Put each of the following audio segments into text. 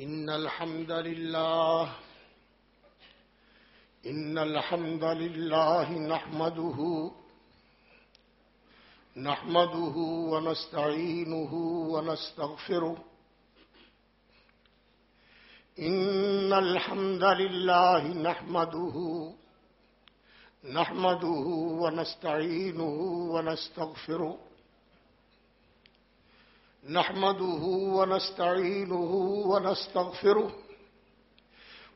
إن الحمد لله، إن الحمد لله نحمده نحمده ونستعينه ونستغفره. إن الحمد لله نحمده نحمده ونستعينه ونستغفره. نحمده ونستعينه ونستغفره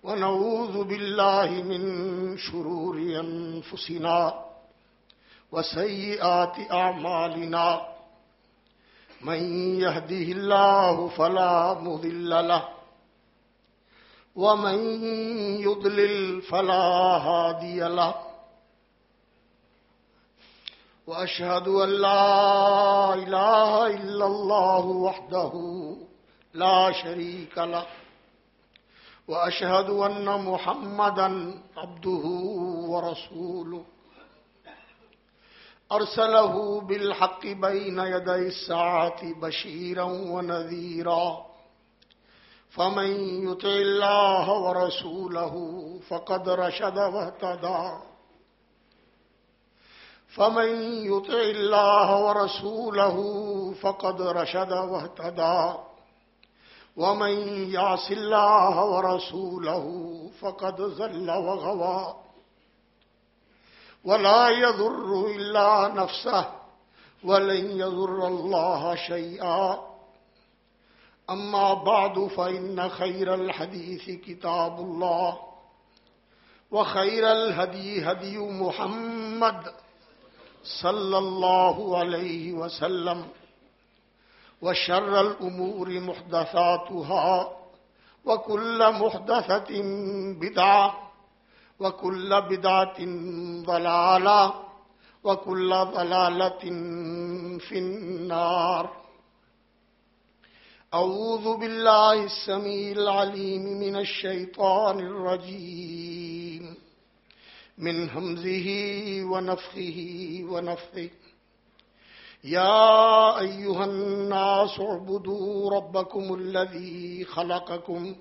ونعوذ بالله من شرور أنفسنا وسيئات أعمالنا. من يهده الله فلا مضل له ومن يضلل فلا هادي له. وأشهد أن لا إله إلا الله وحده لا شريك له وأشهد أن محمدا عبده ورسوله أرسله بالحق بين يدي الساعة بشيرا ونذيرا فمن يطع الله ورسوله فقد رشد واهتدى فمن يطع الله ورسوله فقد رشد واهتدى. ومن يعص الله ورسوله فقد زل وغوى. ولا يضر إلا نفسه ولن يضر الله شيئا. أما بعد فإن خير الحديث كتاب الله وخير الهدي هدي محمد صلى الله عليه وسلم وشر الأمور محدثاتها وكل محدثة بدعة وكل بدعة ضلالة وكل ضلالة في النار أعوذ بالله السميع العليم من الشيطان الرجيم من همزه ونفخه ونفخه يا أيها الناس اعبدوا ربكم الذي خلقكم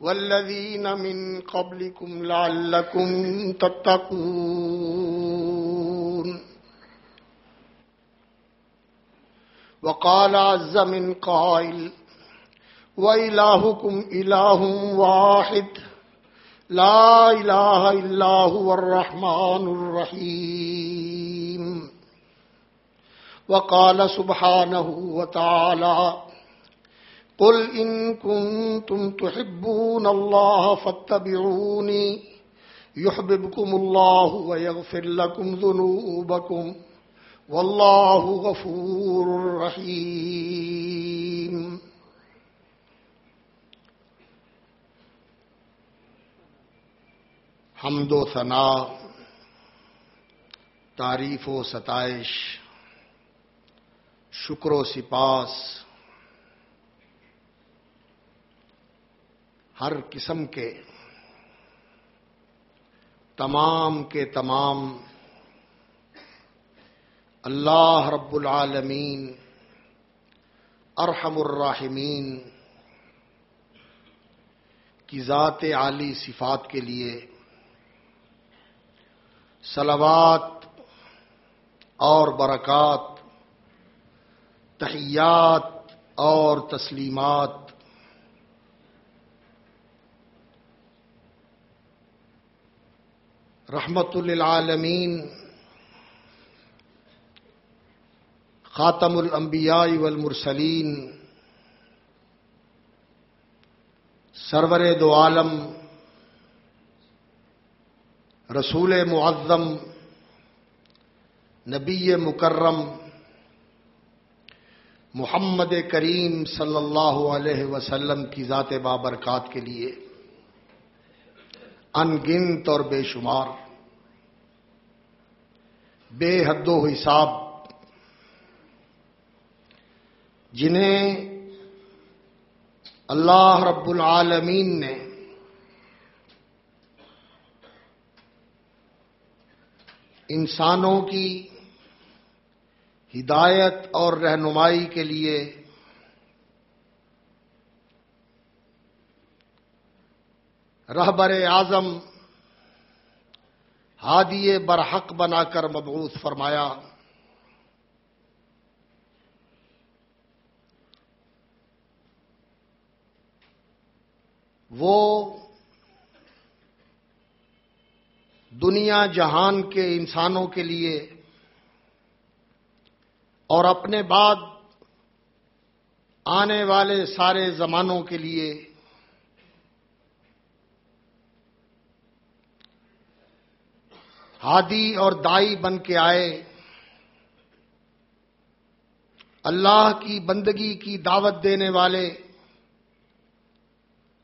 والذين من قبلكم لعلكم تتقون. وقال عز من قائل وإلهكم إله واحد. لا إله إلا هو الرحمن الرحيم. وقال سبحانه وتعالى قل إن كنتم تحبون الله فاتبعوني يحببكم الله ويغفر لكم ذنوبكم والله غفور رحيم. حمد و ثنا، تعریف و ستائش، شکر و سپاس، ہر قسم کے، تمام کے تمام، اللہ رب العالمین، ارحم الراحمین، کی ذات عالی صفات کے لیے سلوات اور برکات تحیات اور تسلیمات۔ رحمت للعالمین خاتم الانبیاء والمرسلین سرور دو عالم رسول معظم، نبی مکرم، محمد کریم صلی اللہ علیہ وسلم کی ذات بابرکات کے لیے ان گنت اور بے شمار، بے حد و حساب، جنہیں اللہ رب العالمین نے انسانوں کی ہدایت اور رہنمائی کے لیے رہبر اعظم ہادی برحق بنا کر مبعوث فرمایا۔ وہ دنیا جہان کے انسانوں کے لیے اور اپنے بعد آنے والے سارے زمانوں کے لیے ہادی اور دائی بن کے آئے، اللہ کی بندگی کی دعوت دینے والے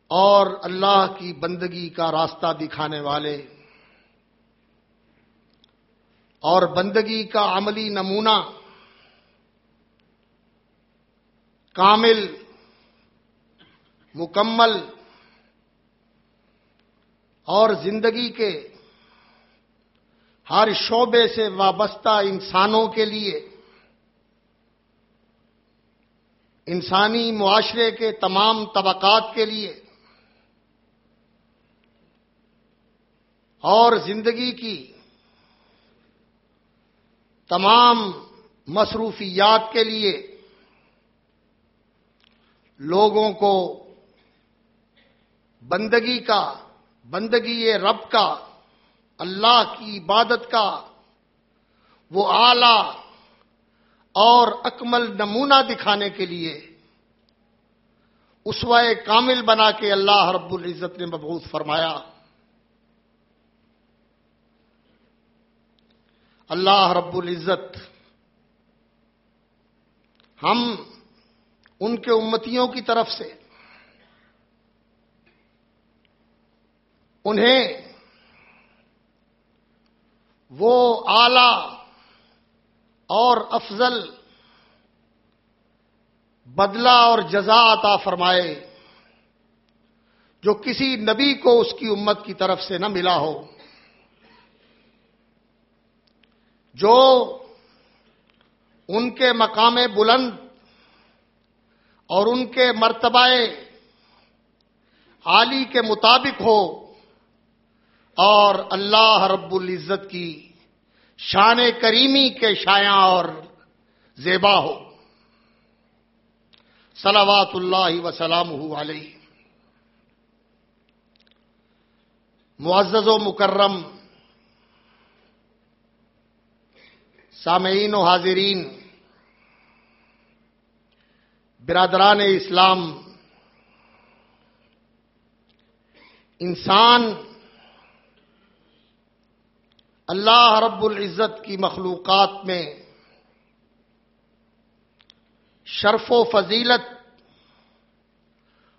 اور اللہ کی بندگی کا راستہ دکھانے والے۔ اور بندگی کا عملی نمونہ کامل، مکمل اور زندگی کے ہر شعبے سے وابستہ انسانوں کے لیے، انسانی معاشرے کے تمام طبقات کے لیے اور زندگی کی تمام مصروفیات کے لیے لوگوں کو بندگی کا، بندگی رب کا، اللہ کی عبادت کا وہ اعلی اور اکمل نمونہ دکھانے کے لیے اسوائے کامل بنا کے اللہ رب العزت نے مبعوث فرمایا۔ اللہ رب العزت، ہم ان کے امتیوں کی طرف سے، انہیں وہ اعلی اور افضل بدلہ اور جزا عطا فرمائے جو کسی نبی کو اس کی امت کی طرف سے نہ ملا ہو۔ جو ان کے مقام بلند اور ان کے مرتبہ عالی کے مطابق ہو اور اللہ رب العزت کی شان کریمی کے شایا اور زیبا ہو۔ صلوات اللہ وسلام علیہ۔ معزز و مکرم سامعین و حاضرین، برادران اسلام، انسان، اللہ رب العزت کی مخلوقات میں شرف و فضیلت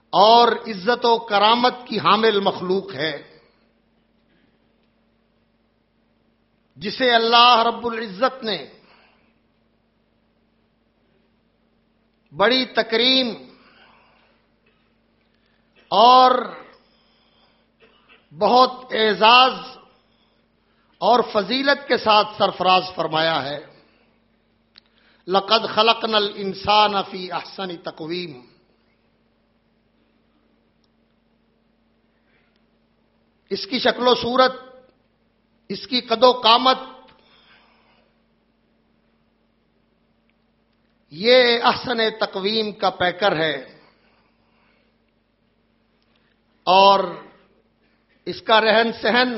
اور عزت و کرامت کی حامل مخلوق ہے۔ جسے اللہ رب العزت نے بڑی تکریم اور بہت اعزاز اور فضیلت کے ساتھ سرفراز فرمایا ہے۔ لقد خلق نل انسان فی احسن تقویم۔ اس کی شکل و صورت اس کی قد و قامت یہ احسن تقویم کا پیکر ہے اور اس کا رہن سہن،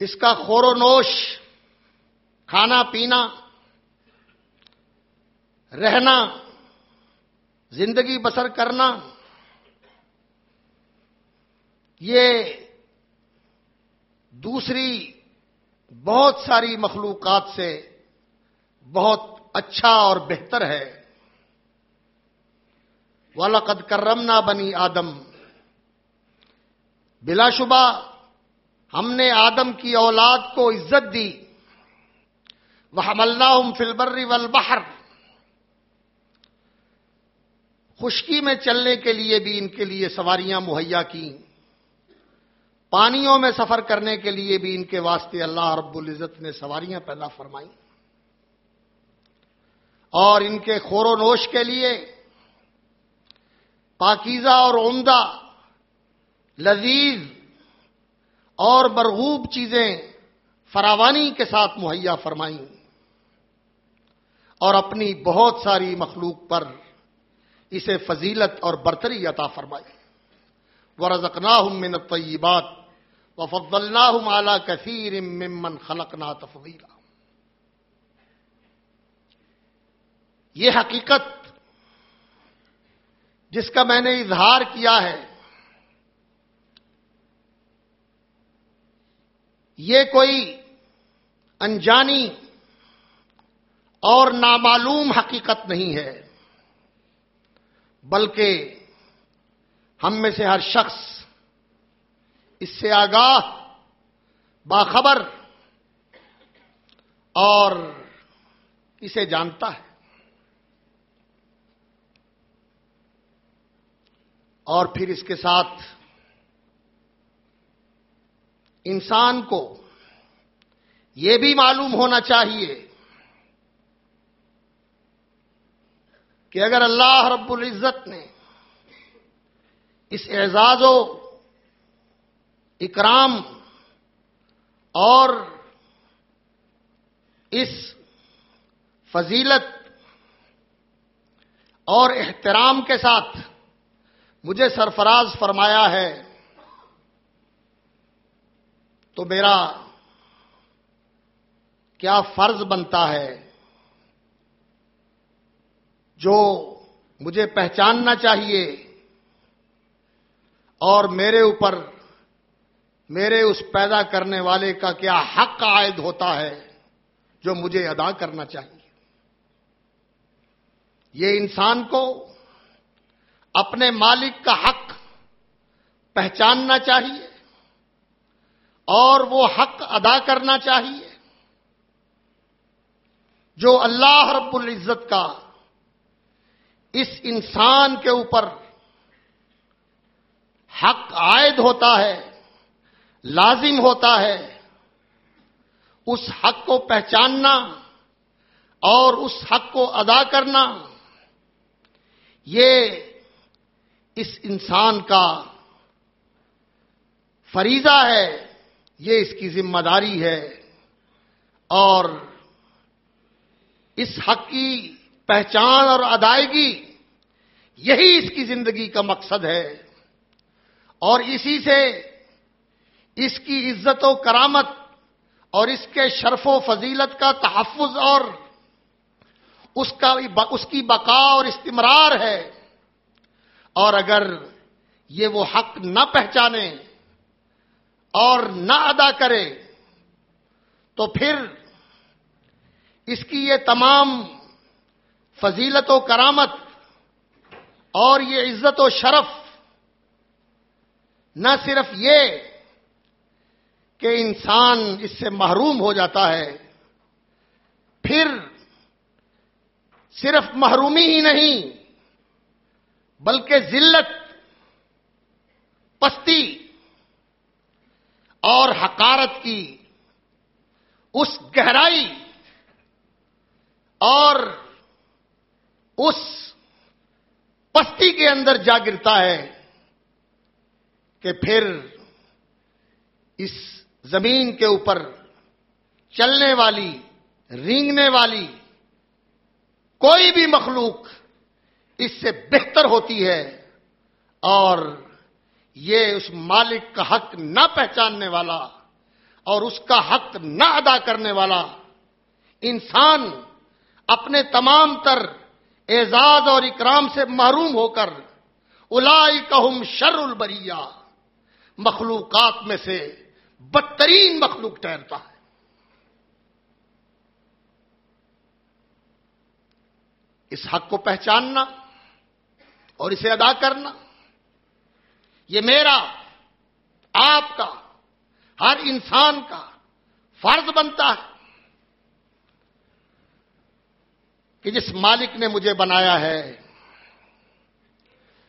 اس کا خور و نوش، کھانا پینا، رہنا، زندگی بسر کرنا، یہ دوسری بہت ساری مخلوقات سے بہت اچھا اور بہتر ہے۔ والد کرمنا بنی آدم۔ بلا شبہ ہم نے آدم کی اولاد کو عزت دی۔ وہ اللہ فلبری والبحر۔ خشکی میں چلنے کے لیے بھی ان کے لیے سواریاں مہیا کی پانیوں میں سفر کرنے کے لیے بھی ان کے واسطے اللہ رب العزت نے سواریاں پیدا فرمائی اور ان کے خور و نوش کے لیے پاکیزہ اور عمدہ، لذیذ اور مرغوب چیزیں فراوانی کے ساتھ مہیا فرمائیں۔ اور اپنی بہت ساری مخلوق پر اسے فضیلت اور برتری عطا فرمائی و رزکنا من الطیبات و فضلنا مالا کثیر ممن خلقنا تفضیلا یہ حقیقت جس کا میں نے اظہار کیا ہے، یہ کوئی انجانی اور نامعلوم حقیقت نہیں ہے، بلکہ ہم میں سے ہر شخص اس سے آگاہ باخبر اور اسے جانتا ہے اور پھر اس کے ساتھ انسان کو یہ بھی معلوم ہونا چاہیے کہ اگر اللہ رب العزت نے اس اعزاز و اکرام اور اس فضیلت اور احترام کے ساتھ مجھے سرفراز فرمایا ہے، تو میرا کیا فرض بنتا ہے جو مجھے پہچاننا چاہیے اور میرے اوپر میرے اس پیدا کرنے والے کا کیا حق عائد ہوتا ہے جو مجھے ادا کرنا چاہیے؟ یہ انسان کو اپنے مالک کا حق پہچاننا چاہیے اور وہ حق ادا کرنا چاہیے جو اللہ رب العزت کا اس انسان کے اوپر حق عائد ہوتا ہے لازم ہوتا ہے اس حق کو پہچاننا اور اس حق کو ادا کرنا یہ اس انسان کا فریضہ ہے، یہ اس کی ذمہ داری ہے اور اس حق کی پہچان اور ادائیگی یہی اس کی زندگی کا مقصد ہے اور اسی سے اس کی عزت و کرامت اور اس کے شرف و فضیلت کا تحفظ اور اس کا اس کی بقا اور استمرار ہے۔ اور اگر یہ وہ حق نہ پہچانے اور نہ ادا کرے تو پھر اس کی یہ تمام فضیلت و کرامت اور یہ عزت و شرف نہ صرف یہ کہ انسان اس سے محروم ہو جاتا ہے، پھر صرف محرومی ہی نہیں، بلکہ ذلت، پستی اور حقارت کی اس گہرائی اور اس پستی کے اندر جا گرتا ہے کہ پھر اس زمین کے اوپر چلنے والی، رینگنے والی کوئی بھی مخلوق اس سے بہتر ہوتی ہے اور یہ اس مالک کا حق نہ پہچاننے والا اور اس کا حق نہ ادا کرنے والا انسان اپنے تمام تر اعزاز اور اکرام سے محروم ہو کر الائی کہم شر البریا مخلوقات میں سے بدترین مخلوق ٹھہرتا ہے۔ اس حق کو پہچاننا اور اسے ادا کرنا، یہ میرا، آپ کا، ہر انسان کا فرض بنتا ہے۔ کہ جس مالک نے مجھے بنایا ہے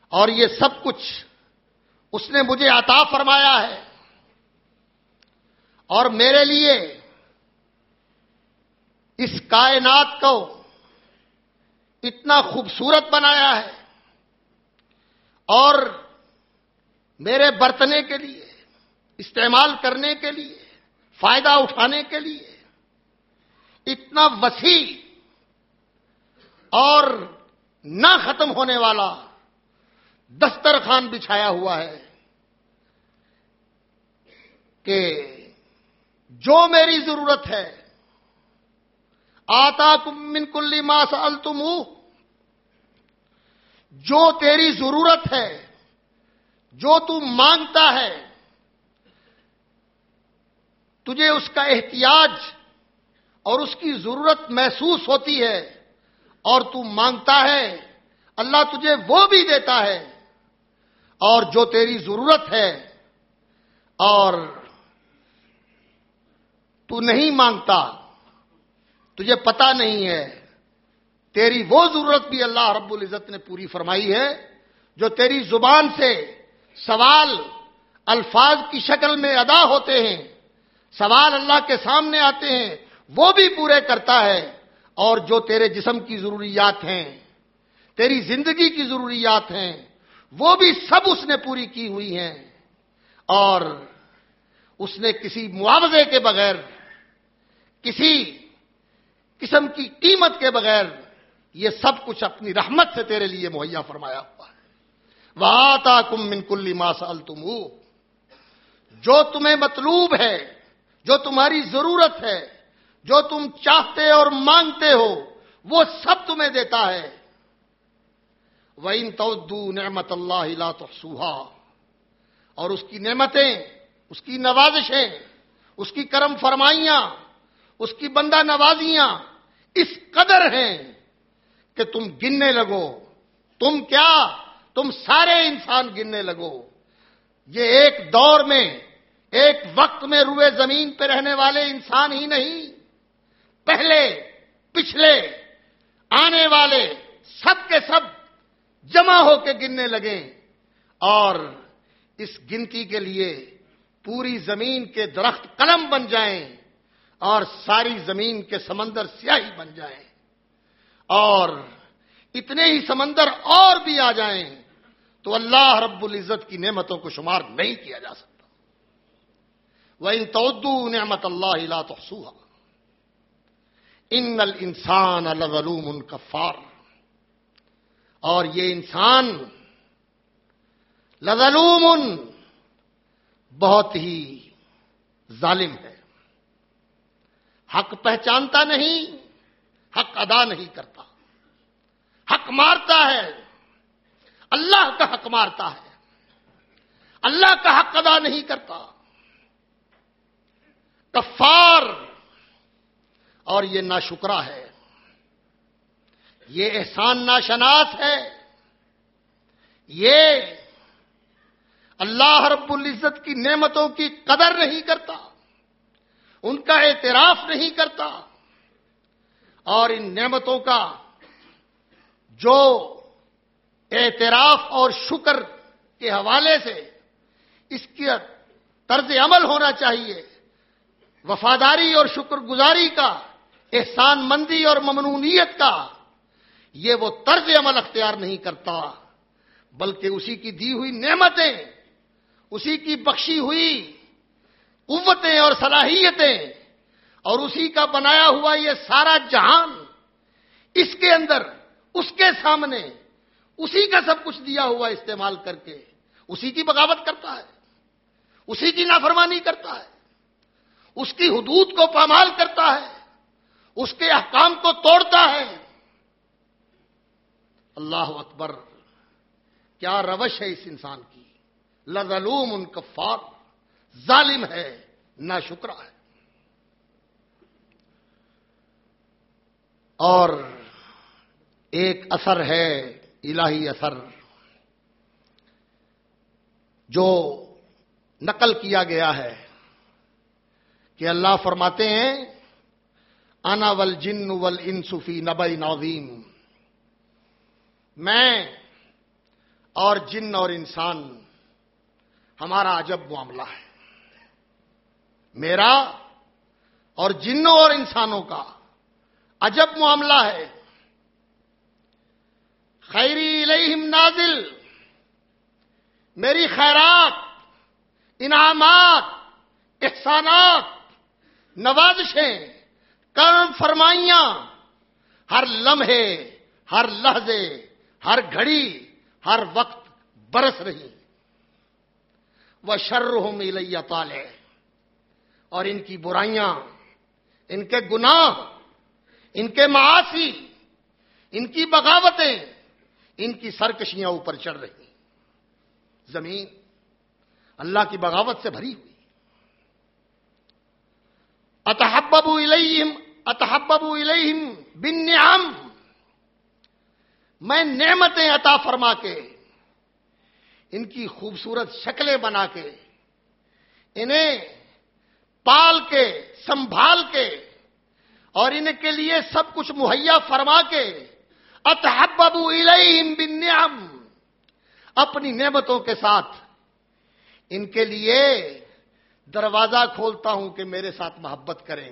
اور یہ سب کچھ اس نے مجھے عطا فرمایا ہے اور میرے لیے اس کائنات کو اتنا خوبصورت بنایا ہے اور میرے برتنے کے لیے، استعمال کرنے کے لیے، فائدہ اٹھانے کے لیے اتنا وسیع اور نہ ختم ہونے والا دسترخوان بچھایا ہوا ہے کہ جو میری ضرورت ہے۔ آتا من کلی ماس التم جو تیری ضرورت ہے، جو تو مانگتا ہے، تجھے اس کا احتیاج اور اس کی ضرورت محسوس ہوتی ہے اور تو مانگتا ہے، اللہ تجھے وہ بھی دیتا ہے اور جو تیری ضرورت ہے اور تو نہیں مانگتا تجھے پتا نہیں ہے۔ تیری وہ ضرورت بھی اللہ رب العزت نے پوری فرمائی ہے جو تیری زبان سے سوال، الفاظ کی شکل میں ادا ہوتے ہیں، سوال اللہ کے سامنے آتے ہیں، وہ بھی پورے کرتا ہے۔ اور جو تیرے جسم کی ضروریات ہیں، تیری زندگی کی ضروریات ہیں، وہ بھی سب اس نے پوری کی ہوئی ہیں۔ اور اس نے کسی معاوضے کے بغیر کسی قسم کی قیمت کے بغیر یہ سب کچھ اپنی رحمت سے تیرے لیے مہیا فرمایا ہوا ہے۔ وہ آتا کم من کلی ماسال تم جو تمہیں مطلوب ہے، جو تمہاری ضرورت ہے، جو تم چاہتے اور مانگتے ہو، وہ سب تمہیں دیتا ہے۔ وہ ان تو نعمت اللہ تو سوہا اور اس کی نعمتیں، اس کی نوازشیں، اس کی کرم فرمائیاں اس کی بندہ نوازیاں اس قدر ہیں کہ تم گننے لگو۔ تم کیا؟ تم سارے انسان گننے لگو۔ یہ ایک دور میں، ایک وقت میں روئے زمین پہ رہنے والے انسان ہی نہیں۔ پہلے، پچھلے، آنے والے سب کے سب جمع ہو کے گننے لگے۔ اور اس گنتی کے لیے پوری زمین کے درخت قلم بن جائیں۔ اور ساری زمین کے سمندر سیاہی بن جائیں اور اتنے ہی سمندر اور بھی آ جائیں تو اللہ رب العزت کی نعمتوں کو شمار نہیں کیا جا سکتا۔ وہ ان تودو نعمت اللہ تو سوہا ان انسان الغلوم ان کفار اور یہ انسان لغلوم بہت ہی ظالم ہے۔ حق پہچانتا نہیں، حق ادا نہیں کرتا۔ حق مارتا ہے، اللہ کا حق مارتا ہے۔ اللہ کا حق ادا نہیں کرتا۔ کفار، اور یہ ناشکرا ہے۔ یہ احسان ناشناس ہے۔ یہ اللہ رب العزت کی نعمتوں کی قدر نہیں کرتا۔ ان کا اعتراف نہیں کرتا اور ان نعمتوں کا جو اعتراف اور شکر کے حوالے سے اس کی طرز عمل ہونا چاہیے، وفاداری اور شکر گزاری کا، احسان مندی اور ممنونیت کا، یہ وہ طرز عمل اختیار نہیں کرتا، بلکہ اسی کی دی ہوئی نعمتیں، اسی کی بخشی ہوئی قوتیں اور صلاحیتیں اور اسی کا بنایا ہوا یہ سارا جہان اس کے اندر، اس کے سامنے، اسی کا سب کچھ دیا ہوا استعمال کر کے اسی کی بغاوت کرتا ہے، اسی کی نافرمانی کرتا ہے، اس کی حدود کو پامال کرتا ہے، اس کے احکام کو توڑتا ہے۔ اللہ اکبر، کیا روش ہے اس انسان کی۔ لظلوم ان کفار۔ ظالم ہے نہ شکرا ہے۔ اور ایک اثر ہے الہی اثر، جو نقل کیا گیا ہے کہ اللہ فرماتے ہیں، انا ول جن ول انصفی نبئی نوزیم میں اور جن اور انسان، ہمارا عجب معاملہ ہے۔ میرا اور جنوں اور انسانوں کا عجب معاملہ ہے۔ خیری علیہم نازل۔ میری خیرات، انعامات، احسانات، نوازشیں، کرم فرمائیاں ہر لمحے، ہر لحظے، ہر گھڑی، ہر وقت برس رہی۔ وہ شرحم الیہ پالے اور ان کی برائیاں، ان کے گناہ، ان کے معاشی ان کی بغاوتیں، ان کی سرکشیاں اوپر چڑھ رہی زمین اللہ کی بغاوت سے بھری ہوئی۔ اتحبب الیہم اتحبب الیہم بن نعم میں نعمتیں عطا فرما کے، ان کی خوبصورت شکلیں بنا کے، انہیں پال کے، سنبھال کے، اور ان کے لیے سب کچھ مہیا فرما کے اتحبب الیہم بن اپنی نعمتوں کے ساتھ۔ ان کے لیے دروازہ کھولتا ہوں کہ میرے ساتھ محبت کریں۔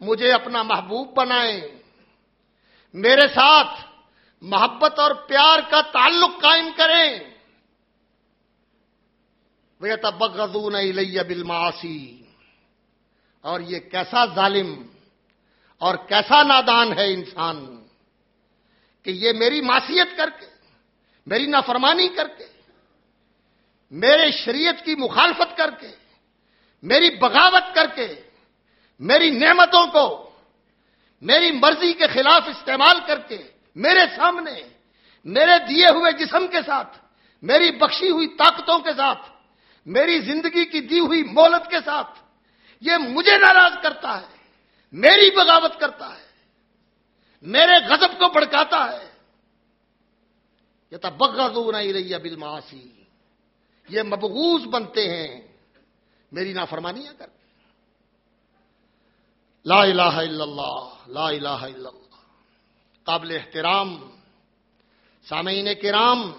مجھے اپنا محبوب بنائیں۔ میرے ساتھ محبت اور پیار کا تعلق قائم کریں۔ وہ تبغضون الیہ بالمعاصی اور یہ کیسا ظالم اور کیسا نادان ہے انسان کہ یہ میری معصیت کر کے، میری نافرمانی کر کے، میرے شریعت کی مخالفت کر کے، میری بغاوت کر کے، میری نعمتوں کو، میری مرضی کے خلاف استعمال کر کے میرے سامنے، میرے دیے ہوئے جسم کے ساتھ، میری بخشی ہوئی طاقتوں کے ساتھ میری زندگی کی دی ہوئی مولت کے ساتھ یہ مجھے ناراض کرتا ہے، میری بغاوت کرتا ہے، میرے غضب کو بڑکاتا ہے۔ یہ تو بغض نہیں رہی ہے یہ مبغوز بنتے ہیں۔ میری نافرمانیاں کر۔ لا الہ الا اللہ، لا الہ الا اللہ۔ قابل احترام، سامعین کرام،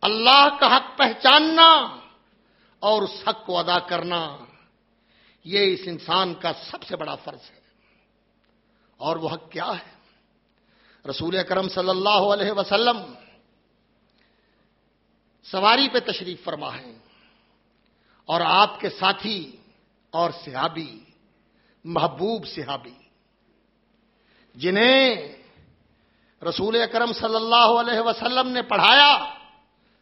اللہ کا حق پہچاننا۔ اور اس حق کو ادا کرنا یہ اس انسان کا سب سے بڑا فرض ہے۔ اور وہ حق کیا ہے؟ رسول اکرم صلی اللہ علیہ وسلم سواری پہ تشریف فرما ہے اور آپ کے ساتھی اور صحابی، محبوب صحابی، جنہیں رسول اکرم صلی اللہ علیہ وسلم نے پڑھایا،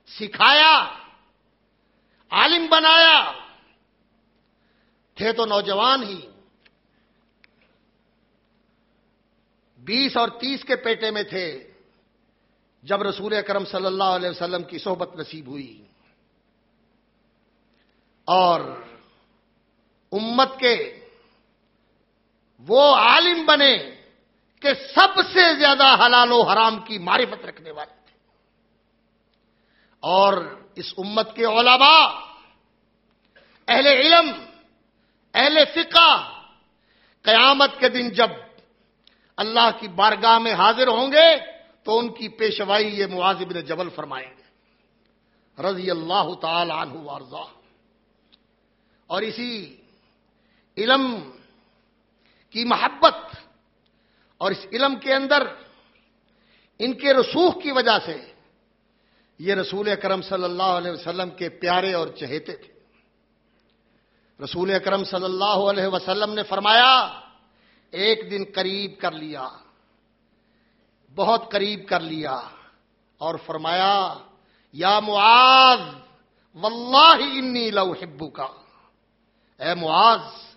سکھایا عالم بنایا۔ تھے تو نوجوان ہی۔ بیس اور تیس کے پیٹے میں تھے۔ جب رسول اکرم صلی اللہ علیہ وسلم کی صحبت نصیب ہوئی۔ اور امت کے وہ عالم بنے کہ سب سے زیادہ حلال و حرام کی معرفت رکھنے والے۔ اور اس امت کے علماء، اہل علم، اہل فقہ، قیامت کے دن جب اللہ کی بارگاہ میں حاضر ہوں گے تو ان کی پیشوائی یہ معاذ جبل فرمائیں گے۔ رضی اللہ تعالی عنہ وارضا اور اسی علم کی محبت اور اس علم کے اندر ان کے رسوخ کی وجہ سے یہ رسول اکرم صلی اللہ علیہ وسلم کے پیارے اور چہیتے تھے۔ رسول اکرم صلی اللہ علیہ وسلم نے فرمایا، ایک دن قریب کر لیا، بہت قریب کر لیا اور فرمایا، یا معاذ، واللہ انی لو ہبو کا اے معاذ،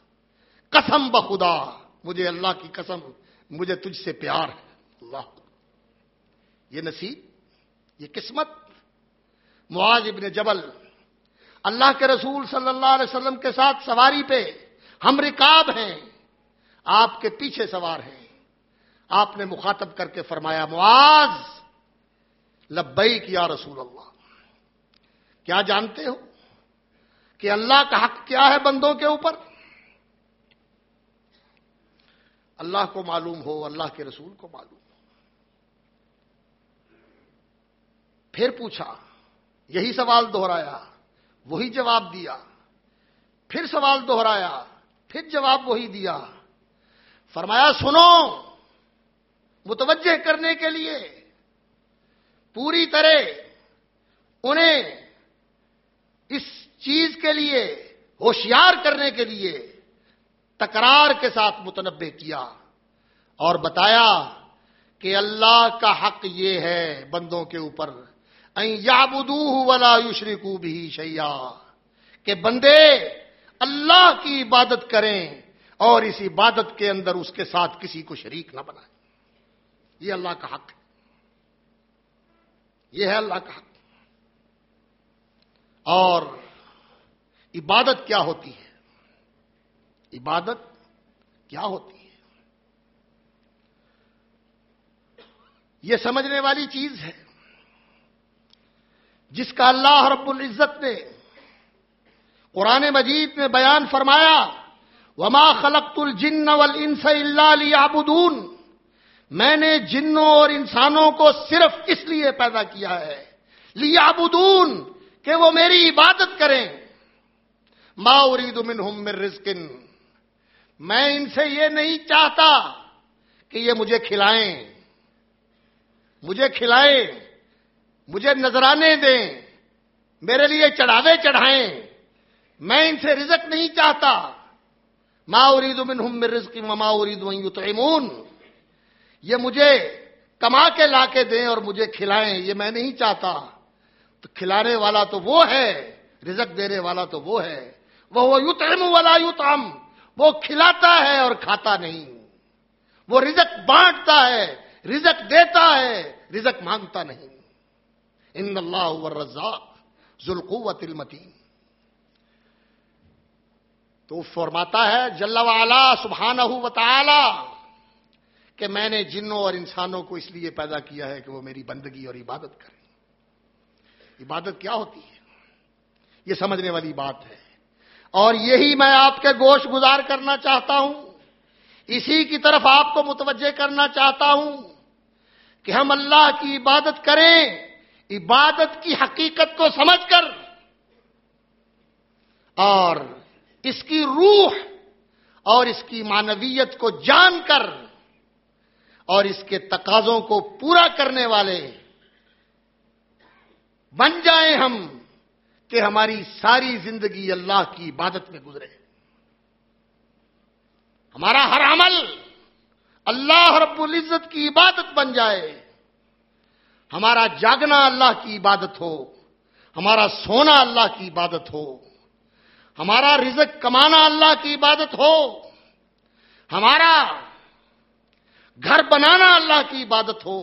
قسم بخدا، مجھے اللہ کی قسم، مجھے تجھ سے پیار ہے۔ اللہ۔ یہ نصیب، یہ قسمت معاذ ابن جبل، اللہ کے رسول صلی اللہ علیہ وسلم کے ساتھ سواری پہ ہم رکاب ہیں، آپ کے پیچھے سوار ہیں۔ آپ نے مخاطب کر کے فرمایا، معاذ لبئی کیا رسول اللہ۔ کیا جانتے ہو کہ اللہ کا حق کیا ہے بندوں کے اوپر؟ اللہ کو معلوم ہو، اللہ کے رسول کو معلوم ہو۔ پھر پوچھا یہی سوال دوہرایا وہی جواب دیا، پھر سوال دوہرایا پھر جواب وہی دیا۔ فرمایا، سنو، متوجہ کرنے کے لیے پوری طرح انہیں اس چیز کے لیے، ہوشیار کرنے کے لیے تکرار کے ساتھ متنبع کیا اور بتایا کہ اللہ کا حق یہ ہے بندوں کے اوپر۔ یابدو ولا یوشری کو بھی شیا کہ بندے اللہ کی عبادت کریں اور اس عبادت کے اندر اس کے ساتھ کسی کو شریک نہ بنائیں۔ یہ اللہ کا حق ہے۔ یہ ہے اللہ کا حق۔ اور عبادت کیا ہوتی ہے؟ عبادت کیا ہوتی ہے؟ یہ سمجھنے والی چیز ہے۔ جس کا اللہ رب العزت نے قرآن مجید میں بیان فرمایا، وما خلقت الجن والانس الا ليعبدون۔ میں نے جنوں اور انسانوں کو صرف اس لیے پیدا کیا ہے۔ لیعبدون کہ وہ میری عبادت کریں۔ ما اريد منهم من رزق۔ میں ان سے یہ نہیں چاہتا کہ یہ مجھے کھلائیں۔ مجھے کھلائیں۔ مجھے نذرانے دیں، میرے لیے چڑھاوے چڑھائیں۔ میں ان سے رزق نہیں چاہتا۔ ما اريد منهم من رزق وما اريد ان يطعمون۔ یہ مجھے کما کے لا کے دیں اور مجھے کھلائیں، یہ میں نہیں چاہتا۔ تو کھلانے والا تو وہ ہے، رزق دینے والا تو وہ ہے۔ وہ یوتم والا یوتم وہ کھلاتا ہے اور کھاتا نہیں۔ وہ رزق بانٹتا ہے، رزق دیتا ہے، رزق مانگتا نہیں۔ ان اللہ رزاق ذوالقوت المتین۔ تو فرماتا ہے جل والا سبحانہ و تعالی کہ میں نے جنوں اور انسانوں کو اس لیے پیدا کیا ہے کہ وہ میری بندگی اور عبادت کریں۔ عبادت کیا ہوتی ہے؟ یہ سمجھنے والی بات ہے۔ اور یہی میں آپ کے گوشت گزار کرنا چاہتا ہوں۔ اسی کی طرف آپ کو متوجہ کرنا چاہتا ہوں کہ ہم اللہ کی عبادت کریں۔ عبادت کی حقیقت کو سمجھ کر اور اس کی روح اور اس کی مانویت کو جان کر اور اس کے تقاضوں کو پورا کرنے والے بن جائیں ہم کہ ہماری ساری زندگی اللہ کی عبادت میں گزرے۔ ہمارا ہر عمل اللہ رب العزت کی عبادت بن جائے۔ ہمارا جاگنا اللہ کی عبادت ہو، ہمارا سونا اللہ کی عبادت ہو، ہمارا رزق کمانا اللہ کی عبادت ہو، ہمارا گھر بنانا اللہ کی عبادت ہو،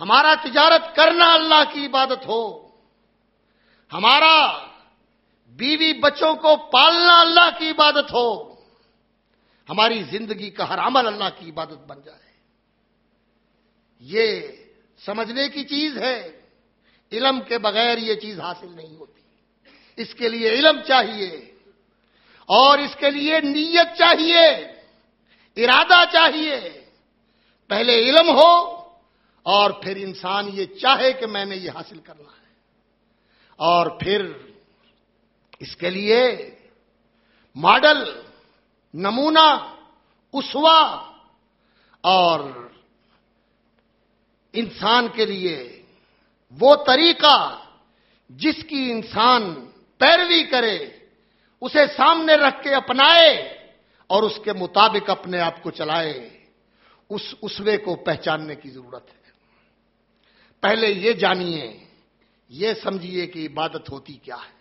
ہمارا تجارت کرنا اللہ کی عبادت ہو، ہمارا بیوی بچوں کو پالنا اللہ کی عبادت ہو، ہماری زندگی کا ہر عمل اللہ کی عبادت بن جائے۔ یہ سمجھنے کی چیز ہے۔ علم کے بغیر یہ چیز حاصل نہیں ہوتی۔ اس کے لیے علم چاہیے۔ اور اس کے لیے نیت چاہیے۔ ارادہ چاہیے۔ پہلے علم ہو اور پھر انسان یہ چاہے کہ میں نے یہ حاصل کرنا ہے۔ اور پھر اس کے لیے ماڈل، نمونہ، اسوا اور انسان کے لیے وہ طریقہ جس کی انسان پیروی کرے، اسے سامنے رکھ کے اپنائے اور اس کے مطابق اپنے آپ کو چلائے، اس اسوے کو پہچاننے کی ضرورت ہے۔ پہلے یہ جانیے، یہ سمجھیے کہ عبادت ہوتی کیا ہے۔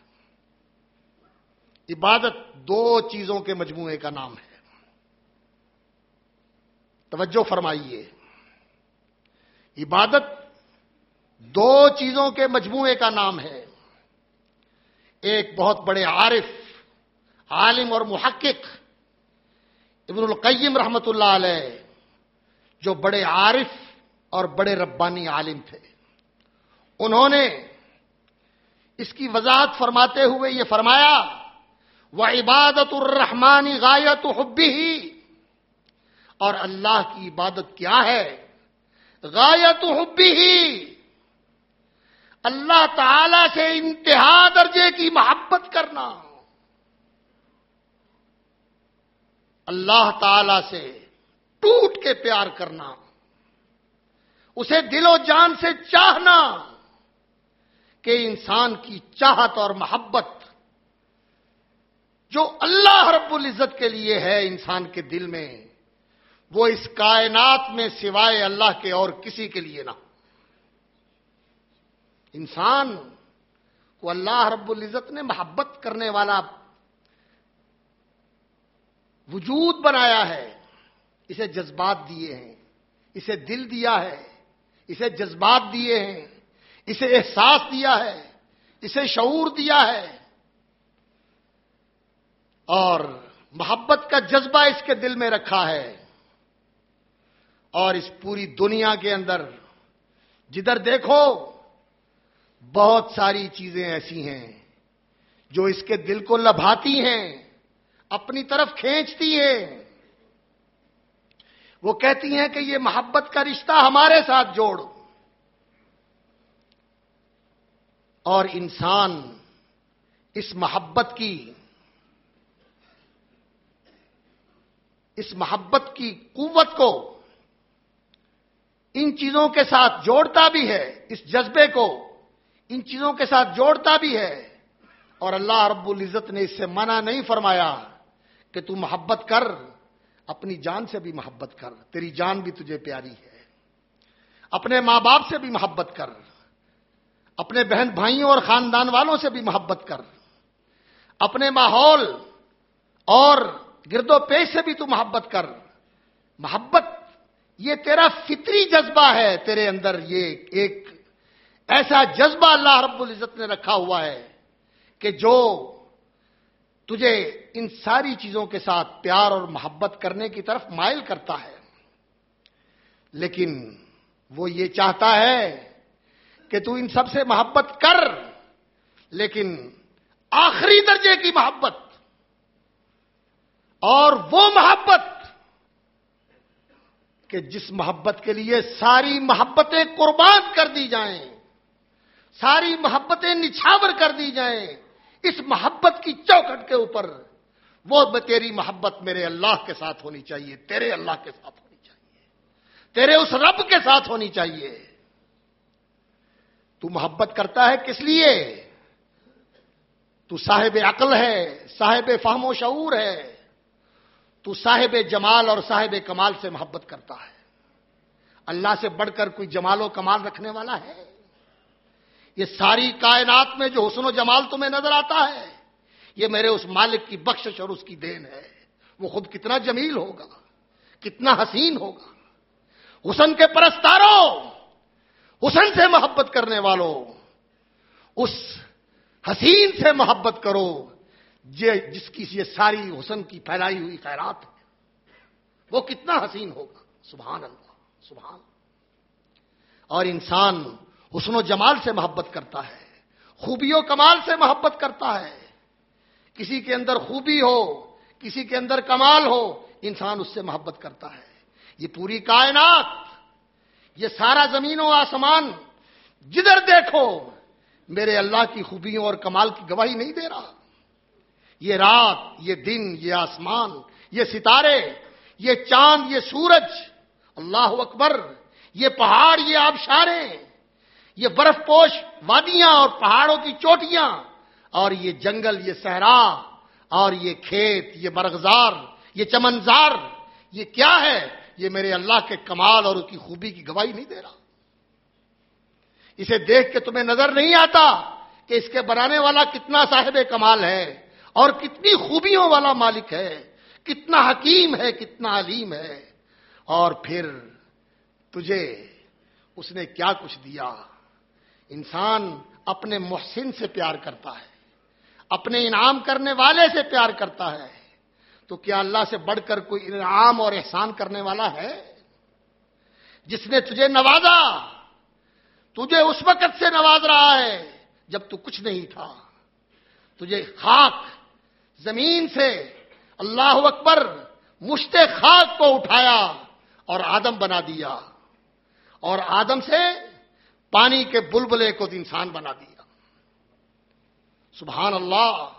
عبادت دو چیزوں کے مجموعے کا نام ہے۔ توجہ فرمائیے۔ عبادت دو چیزوں کے مجموعے کا نام ہے۔ ایک بہت بڑے عارف، عالم اور محقق، ابن القیم رحمت اللہ علیہ، جو بڑے عارف اور بڑے ربانی عالم تھے۔ انہوں نے اس کی وضاحت فرماتے ہوئے یہ فرمایا وہ عبادت الرحمانی غایت حبی ہی اور اللہ کی عبادت کیا ہے؟ غایت حبی ہی اللہ تعالی سے انتہا درجے کی محبت کرنا. اللہ تعالی سے ٹوٹ کے پیار کرنا. اسے دل و جان سے چاہنا کہ انسان کی چاہت اور محبت جو اللہ رب العزت کے لیے ہے انسان کے دل میں وہ اس کائنات میں سوائے اللہ کے اور کسی کے لیے نہ انسان کو اللہ رب العزت نے محبت کرنے والا وجود بنایا ہے، اسے جذبات دیے ہیں، اسے دل دیا ہے، اسے جذبات دیے ہیں، اسے احساس دیا ہے، اسے شعور دیا ہے۔ اور محبت کا جذبہ اس کے دل میں رکھا ہے۔ اور اس پوری دنیا کے اندر جدھر دیکھو، بہت ساری چیزیں ایسی ہیں جو اس کے دل کو لبھاتی ہیں، اپنی طرف کھینچتی ہیں۔ وہ کہتی ہیں کہ یہ محبت کا رشتہ ہمارے ساتھ جوڑ۔ اور انسان اس محبت کی، اس محبت کی قوت کو ان چیزوں کے ساتھ جوڑتا بھی ہے، اس جذبے کو ان چیزوں کے ساتھ جوڑتا بھی ہے۔ اور اللہ رب العزت نے اس سے منع نہیں فرمایا کہ تو محبت کر، اپنی جان سے بھی محبت کر۔ تیری جان بھی تجھے پیاری ہے۔ اپنے ماں باپ سے بھی محبت کر۔ اپنے بہن بھائیوں اور خاندان والوں سے بھی محبت کر۔ اپنے ماحول اور گرد و پیش سے بھی تو محبت کر۔ محبت یہ تیرا فطری جذبہ ہے تیرے اندر یہ ایک ایسا جذبہ اللہ رب العزت نے رکھا ہوا ہے کہ جو تجھے ان ساری چیزوں کے ساتھ پیار اور محبت کرنے کی طرف مائل کرتا ہے۔ لیکن وہ یہ چاہتا ہے کہ تو ان سب سے محبت کر، لیکن آخری درجے کی محبت اور وہ محبت کہ جس محبت کے لیے ساری محبتیں قربان کر دی جائیں، ساری محبتیں نچھاور کر دی جائیں، اس محبت کی چوکٹ کے اوپر وہ تیری محبت میرے اللہ کے ساتھ ہونی چاہیے، تیرے اللہ کے ساتھ ہونی چاہیے، تیرے اس رب کے ساتھ ہونی چاہیے۔ تو محبت کرتا ہے کس لیے؟ تو صاحب عقل ہے، صاحب فہم و شعور ہے۔ تو صاحب جمال اور صاحب کمال سے محبت کرتا ہے۔ اللہ سے بڑھ کر کوئی جمال و کمال رکھنے والا ہے؟ یہ ساری کائنات میں جو حسن و جمال تمہیں نظر آتا ہے، یہ میرے اس مالک کی بخشش اور اس کی دین ہے۔ وہ خود کتنا جمیل ہوگا، کتنا حسین ہوگا۔ حسن کے پرستاروں، حسن سے محبت کرنے والوں، اس حسین سے محبت کرو۔ جس کی یہ ساری حسن کی پھیلائی ہوئی خیرات ہے وہ کتنا حسین ہوگا؟ سبحان اللہ، سبحان۔ اور انسان حسن و جمال سے محبت کرتا ہے خوبی و کمال سے محبت کرتا ہے۔ کسی کے اندر خوبی ہو، کسی کے اندر کمال ہو، انسان اس سے محبت کرتا ہے۔ یہ پوری کائنات، یہ سارا زمین و آسمان، جدھر دیکھو، میرے اللہ کی خوبیوں اور کمال کی گواہی نہیں دے رہا۔ یہ رات، یہ دن، یہ آسمان، یہ ستارے، یہ چاند، یہ سورج، اللہ اکبر، یہ پہاڑ، یہ آبشاریں یہ برف پوش وادیاں اور پہاڑوں کی چوٹیاں، اور یہ جنگل، یہ صحرا، اور یہ کھیت، یہ برغزار یہ چمنزار، یہ کیا ہے؟ یہ میرے اللہ کے کمال اور اس کی خوبی کی گواہی نہیں دے رہا۔ اسے دیکھ کے تمہیں نظر نہیں آتا کہ اس کے بنانے والا کتنا صاحب کمال ہے۔ اور کتنی خوبیوں والا مالک ہے، کتنا حکیم ہے، کتنا علیم ہے۔ اور پھر تجھے اس نے کیا کچھ دیا؟ انسان اپنے محسن سے پیار کرتا ہے، اپنے انعام کرنے والے سے پیار کرتا ہے۔ تو کیا اللہ سے بڑھ کر کوئی انعام اور احسان کرنے والا ہے؟ جس نے تجھے نوازا، تجھے اس وقت سے نواز رہا ہے جب تو کچھ نہیں تھا۔ تجھے خاک زمین سے اللہ اکبر مشت خاک کو اٹھایا اور آدم بنا دیا اور آدم سے پانی کے بلبلے کو انسان بنا دیا۔ سبحان اللہ،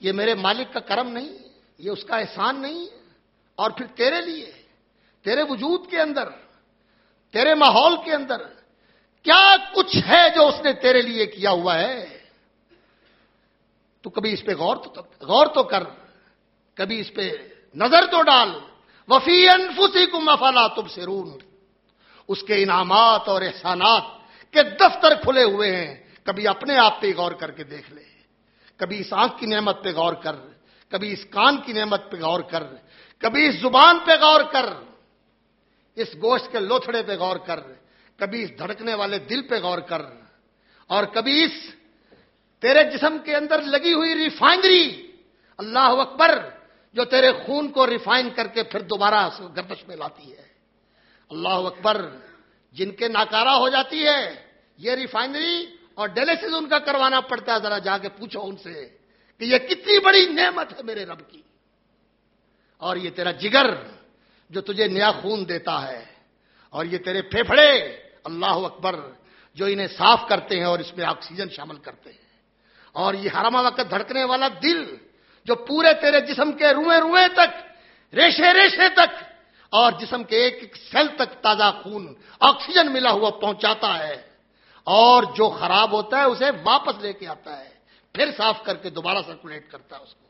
یہ میرے مالک کا کرم نہیں، یہ اس کا احسان نہیں، اور پھر تیرے لیے، تیرے وجود کے اندر، تیرے ماحول کے اندر کیا کچھ ہے جو اس نے تیرے لیے کیا ہوا ہے؟ تو کبھی اس پہ غور تو غور تو کر، کبھی اس پہ نظر تو ڈال۔ وفی انفسی کو مفالا تم سے رون اس کے انعامات اور احسانات کے دفتر کھلے ہوئے ہیں۔ کبھی اپنے آپ پہ غور کر کے دیکھ لے۔ کبھی اس آنکھ کی نعمت پہ غور کر۔ کبھی اس کان کی نعمت پہ غور کر۔ کبھی اس زبان پہ غور کر۔ اس گوشت کے لوتھڑے پہ غور کر۔ کبھی اس دھڑکنے والے دل پہ غور کر۔ اور کبھی اس تیرے جسم کے اندر لگی ہوئی ریفائنری، اللہ اکبر، جو تیرے خون کو ریفائن کر کے پھر دوبارہ گردش میں لاتی ہے۔ اللہ اکبر، جن کے ناکارہ ہو جاتی ہے، یہ ریفائنری اور ڈیلیسز ان کا کروانا پڑتا ہے، ذرا جا کے پوچھو ان سے کہ یہ کتنی بڑی نعمت ہے میرے رب کی۔ اور یہ تیرا جگر جو تجھے نیا خون دیتا ہے، اور یہ تیرے پھیپھڑے، اللہ اکبر، جو انہیں صاف کرتے ہیں اور اس میں آکسیجن شامل کرتے ہیں۔ اور یہ ہرما وقت دھڑکنے والا دل جو پورے تیرے جسم کے روئے روئے تک، ریشے ریشے تک، اور جسم کے ایک ایک سیل تک تازہ خون، آکسیجن ملا ہوا پہنچاتا ہے، اور جو خراب ہوتا ہے اسے واپس لے کے آتا ہے، پھر صاف کر کے دوبارہ سرکولیٹ کرتا ہے اس کو۔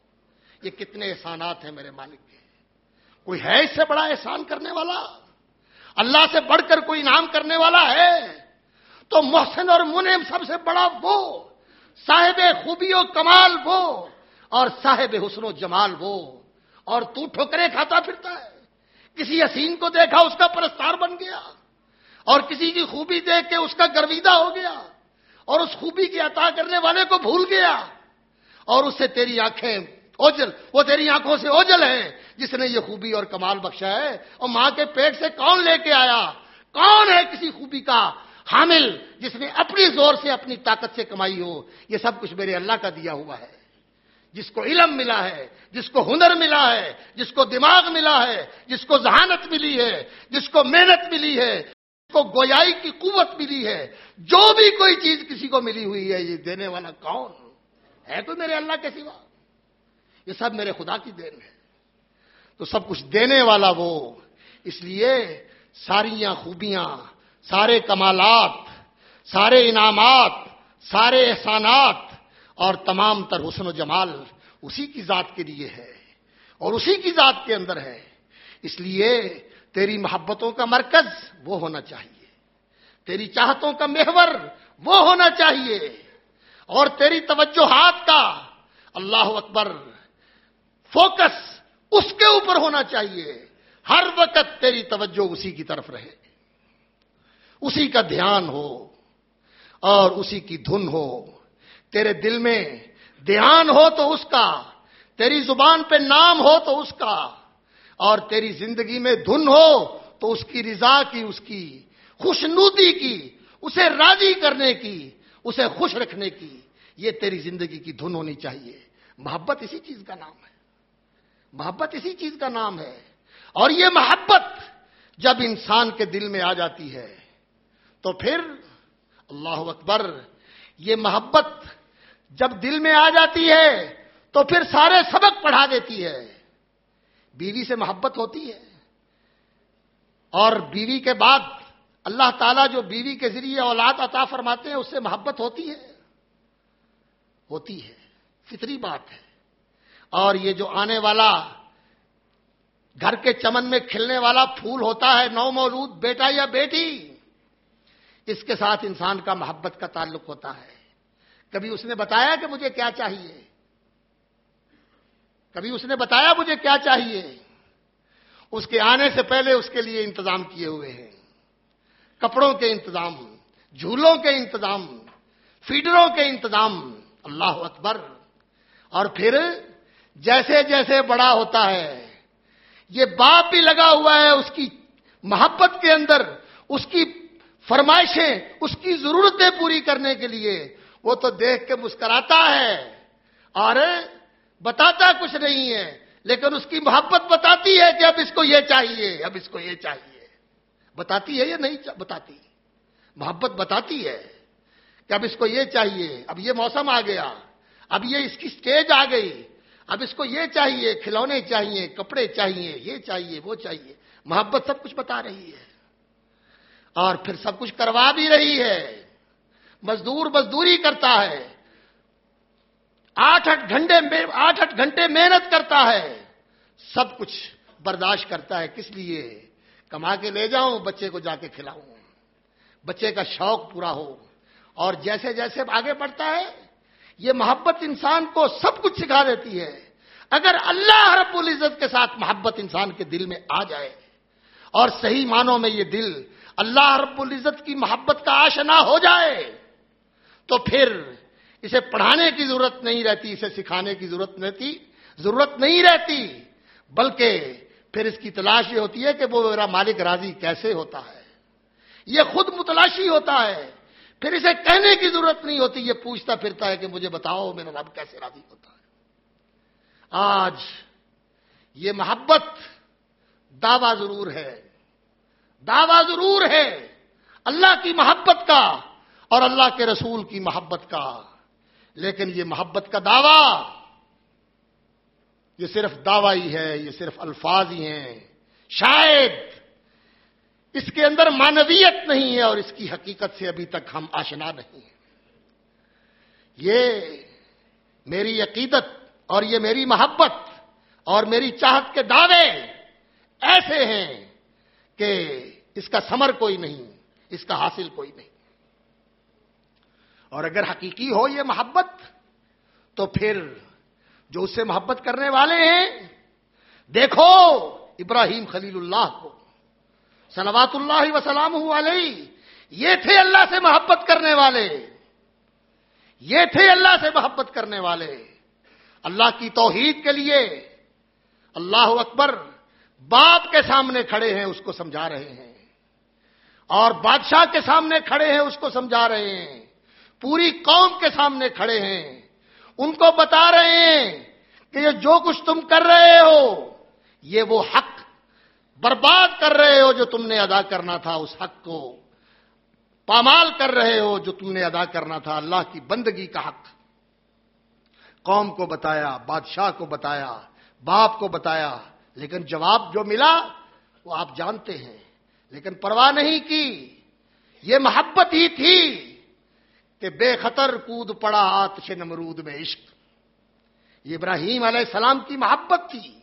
یہ کتنے احسانات ہیں میرے مالک کے۔ کوئی ہے اس سے بڑا احسان کرنے والا؟ اللہ سے بڑھ کر کوئی انعام کرنے والا ہے؟ تو محسن اور منم سب سے بڑا وہ صاحب خوبی و کمال وہ اور صاحب حسن و جمال وہ اور تو ٹھوکرے کھاتا پھرتا ہے۔ کسی حسین کو دیکھا اس کا پرستار بن گیا اور کسی کی خوبی دیکھ کے اس کا گرویدہ ہو گیا اور اس خوبی کی عطا کرنے والے کو بھول گیا اور اس سے تیری آنکھیں اوجل، وہ تیری آنکھوں سے اوجل ہے جس نے یہ خوبی اور کمال بخشا ہے۔ اور ماں کے پیٹ سے کون لے کے آیا؟ کون ہے کسی خوبی کا حامل، جس نے اپنی زور سے اپنی طاقت سے کمائی ہو، یہ سب کچھ میرے اللہ کا دیا ہوا ہے۔ جس کو علم ملا ہے، جس کو ہنر ملا ہے، جس کو دماغ ملا ہے، جس کو ذہانت ملی ہے، جس کو محنت ملی ہے، جس کو گویائی کی قوت ملی ہے۔ جو بھی کوئی چیز کسی کو ملی ہوئی ہے، یہ دینے والا کون؟ ہے تو میرے اللہ کے سوا؟ یہ سب میرے خدا کی دین ہے۔ تو سب کچھ دینے والا وہ، اس لیے ساری خوبیاں سارے کمالات، سارے انعامات، سارے احسانات اور تمام تر حسن و جمال اسی کی ذات کے لیے ہے اور اسی کی ذات کے اندر ہے۔ اس لیے تیری محبتوں کا مرکز وہ ہونا چاہیے۔ تیری چاہتوں کا محور وہ ہونا چاہیے۔ اور تیری توجہات کا اللہ اکبر فوکس اس کے اوپر ہونا چاہیے۔ ہر وقت تیری توجہ اسی کی طرف رہے۔ اسی کا دھیان ہو اور اسی کی دھن ہو۔ تیرے دل میں دھیان ہو تو اس کا، تیری زبان پہ نام ہو تو اس کا، اور تیری زندگی میں دھن ہو تو اس کی رضا کی، اس کی خوشنودی کی، اسے راضی کرنے کی، اسے خوش رکھنے کی۔ یہ تیری زندگی کی دھن ہونی چاہیے۔ محبت اسی چیز کا نام ہے۔ محبت اسی چیز کا نام ہے۔ اور یہ محبت جب انسان کے دل میں آ جاتی ہے تو پھر اللہ اکبر، یہ محبت جب دل میں آ جاتی ہے تو پھر سارے سبق پڑھا دیتی ہے۔ بیوی سے محبت ہوتی ہے۔ اور بیوی کے بعد اللہ تعالیٰ جو بیوی کے ذریعے اولاد عطا فرماتے ہیں، اس سے محبت ہوتی ہے۔ ہوتی ہے۔ فطری بات ہے۔ اور یہ جو آنے والا گھر کے چمن میں کھلنے والا پھول ہوتا ہے، نو مولود بیٹا یا بیٹی اس کے ساتھ انسان کا محبت کا تعلق ہوتا ہے۔ کبھی اس نے بتایا کہ مجھے کیا چاہیے؟ کبھی اس نے بتایا مجھے کیا چاہیے؟ اس کے آنے سے پہلے اس کے لیے انتظام کیے ہوئے ہیں۔ کپڑوں کے انتظام، جھولوں کے انتظام، فیڈروں کے انتظام۔ اللہ اکبر۔ اور پھر جیسے جیسے بڑا ہوتا ہے، یہ باپ بھی لگا ہوا ہے اس کی محبت کے اندر، اس کی فرمائشیں اس کی ضرورتیں پوری کرنے کے لیے، وہ تو دیکھ کے مسکراتا ہے اور بتاتا کچھ نہیں ہے، لیکن اس کی محبت بتاتی ہے کہ اب اس کو یہ چاہیے، اب اس کو یہ چاہیے۔ بتاتی ہے یا نہیں بتاتی۔ محبت بتاتی ہے کہ اب اس کو یہ چاہیے، اب یہ موسم آ گیا، اب یہ اس کی سٹیج آ گئی، اب اس کو یہ چاہیے، کھلونے چاہیے، کپڑے چاہیے، یہ چاہیے، وہ چاہیے۔ محبت سب کچھ بتا رہی ہے۔ اور پھر سب کچھ کروا بھی رہی ہے۔ مزدور مزدوری کرتا ہے۔ آٹھ آٹھ گھنٹے آٹھ آٹھ گھنٹے محنت کرتا ہے۔ سب کچھ برداشت کرتا ہے۔ کس لیے؟ کما کے لے جاؤں، بچے کو جا کے کھلاؤں۔ بچے کا شوق پورا ہو۔ اور جیسے جیسے آگے بڑھتا ہے، یہ محبت انسان کو سب کچھ سکھا دیتی ہے۔ اگر اللہ رب العزت کے ساتھ محبت انسان کے دل میں آ جائے اور صحیح معنوں میں یہ دل اللہ رب العزت کی محبت کا آشنا ہو جائے تو پھر اسے پڑھانے کی ضرورت نہیں رہتی، اسے سکھانے کی ضرورت رہتی، ضرورت نہیں رہتی، بلکہ پھر اس کی تلاش یہ ہوتی ہے کہ وہ میرا مالک راضی کیسے ہوتا ہے؟ یہ خود متلاشی ہوتا ہے، پھر اسے کہنے کی ضرورت نہیں ہوتی، یہ پوچھتا پھرتا ہے کہ مجھے بتاؤ میرا رب کیسے راضی ہوتا ہے؟ آج یہ محبت دعویٰ ضرور ہے۔ دعویٰ ضرور ہے اللہ کی محبت کا اور اللہ کے رسول کی محبت کا۔ لیکن یہ محبت کا دعویٰ، یہ صرف دعوی ہی ہے، یہ صرف الفاظ ہی ہیں۔ شاید اس کے اندر مانویت نہیں ہے اور اس کی حقیقت سے ابھی تک ہم آشنا نہیں ہیں۔ یہ میری عقیدت اور یہ میری محبت اور میری چاہت کے دعوے ایسے ہیں کہ اس کا سمر کوئی نہیں، اس کا حاصل کوئی نہیں۔ اور اگر حقیقی ہو یہ محبت، تو پھر جو اس سے محبت کرنے والے ہیں، دیکھو ابراہیم خلیل اللہ کو سلوات اللہ وسلام علیہ، یہ تھے اللہ سے محبت کرنے والے۔ یہ تھے اللہ سے محبت کرنے والے۔ اللہ کی توحید کے لیے، اللہ اکبر باپ کے سامنے کھڑے ہیں، اس کو سمجھا رہے ہیں۔ اور بادشاہ کے سامنے کھڑے ہیں، اس کو سمجھا رہے ہیں۔ پوری قوم کے سامنے کھڑے ہیں۔ ان کو بتا رہے ہیں کہ یہ جو کچھ تم کر رہے ہو، یہ وہ حق برباد کر رہے ہو جو تم نے ادا کرنا تھا۔ اس حق کو پامال کر رہے ہو جو تم نے ادا کرنا تھا۔ اللہ کی بندگی کا حق۔ قوم کو بتایا، بادشاہ کو بتایا، باپ کو بتایا۔ لیکن جواب جو ملا وہ آپ جانتے ہیں۔ لیکن پرواہ نہیں کی۔ یہ محبت ہی تھی کہ بے خطر کود پڑا آتش نمرود میں عشق۔ یہ ابراہیم علیہ السلام کی محبت تھی۔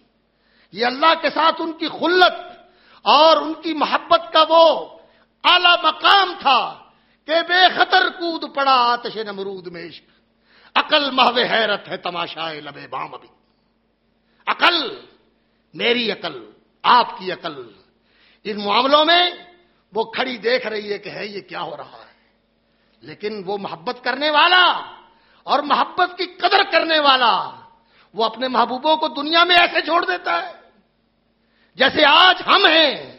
یہ اللہ کے ساتھ ان کی خلت اور ان کی محبت کا وہ اعلی مقام تھا کہ بے خطر کود پڑا آتش نمرود میں عشق۔ عقل محو حیرت ہے تماشا لبے بام ابھی۔ عقل میری عقل، آپ کی عقل۔ ان معاملوں میں وہ کھڑی دیکھ رہی ہے کہ ہے، یہ کیا ہو رہا ہے۔ لیکن وہ محبت کرنے والا اور محبت کی قدر کرنے والا وہ اپنے محبوبوں کو دنیا میں ایسے چھوڑ دیتا ہے۔ جیسے آج ہم ہیں،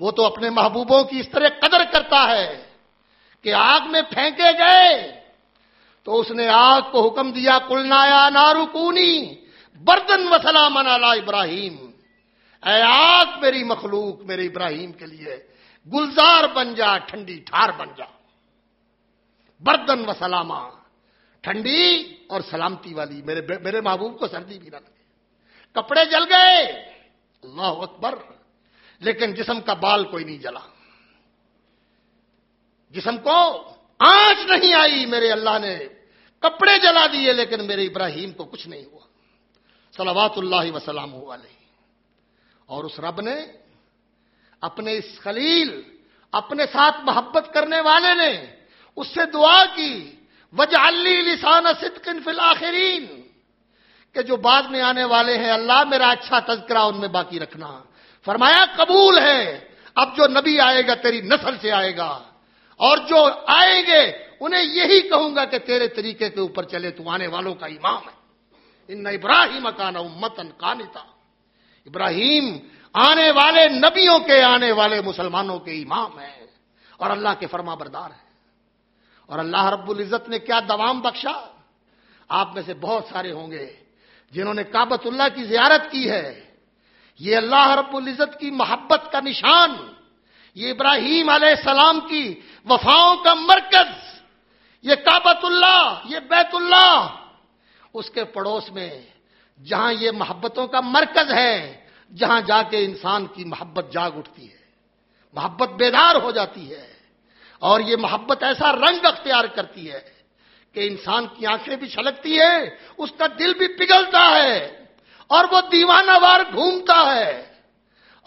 وہ تو اپنے محبوبوں کی اس طرح قدر کرتا ہے کہ آگ میں پھینکے گئے تو اس نے آگ کو حکم دیا کلنایا نارو کونی۔ بردن وسلا منالا ابراہیم۔ اے آگ میری مخلوق، میرے ابراہیم کے لیے گلزار بن جا، ٹھنڈی ٹھار بن جا۔ بردن و سلامہ ٹھنڈی اور سلامتی والی۔ میرے میرے محبوب کو سردی بھی نہ لگے۔ کپڑے جل گئے۔ اللہ اکبر۔ لیکن جسم کا بال کوئی نہیں جلا۔ جسم کو آنچ نہیں آئی میرے اللہ نے۔ کپڑے جلا دیے، لیکن میرے ابراہیم کو کچھ نہیں ہوا۔ سلوات اللہ وسلام علیہ۔ اور اس رب نے اپنے اس خلیل، اپنے ساتھ محبت کرنے والے نے اس سے دعا کی وجہ لسان صدقن فی الاخرین کہ جو بعد میں آنے والے ہیں، اللہ میرا اچھا تذکرہ ان میں باقی رکھنا۔ فرمایا، قبول ہے۔ اب جو نبی آئے گا، تیری نسل سے آئے گا۔ اور جو آئیں گے، انہیں یہی کہوں گا کہ تیرے طریقے کے اوپر چلے، تو آنے والوں کا امام ہے۔ ان ابراہیم کانا امتن کانتا ابراہیم آنے والے نبیوں کے آنے والے مسلمانوں کے امام ہیں اور اللہ کے فرما بردار ہیں۔ اور اللہ رب العزت نے کیا دوام بخشا؟ آپ میں سے بہت سارے ہوں گے جنہوں نے کابت اللہ کی زیارت کی ہے۔ یہ اللہ رب العزت کی محبت کا نشان، یہ ابراہیم علیہ السلام کی وفاؤں کا مرکز، یہ کابت اللہ، یہ بیت اللہ اس کے پڑوس میں، جہاں یہ محبتوں کا مرکز ہے، جہاں جا کے انسان کی محبت جاگ اٹھتی ہے، محبت بیدار ہو جاتی ہے، اور یہ محبت ایسا رنگ اختیار کرتی ہے کہ انسان کی آنکھیں بھی چھلکتی ہے، اس کا دل بھی پگھلتا ہے، اور وہ دیوانہ وار گھومتا ہے،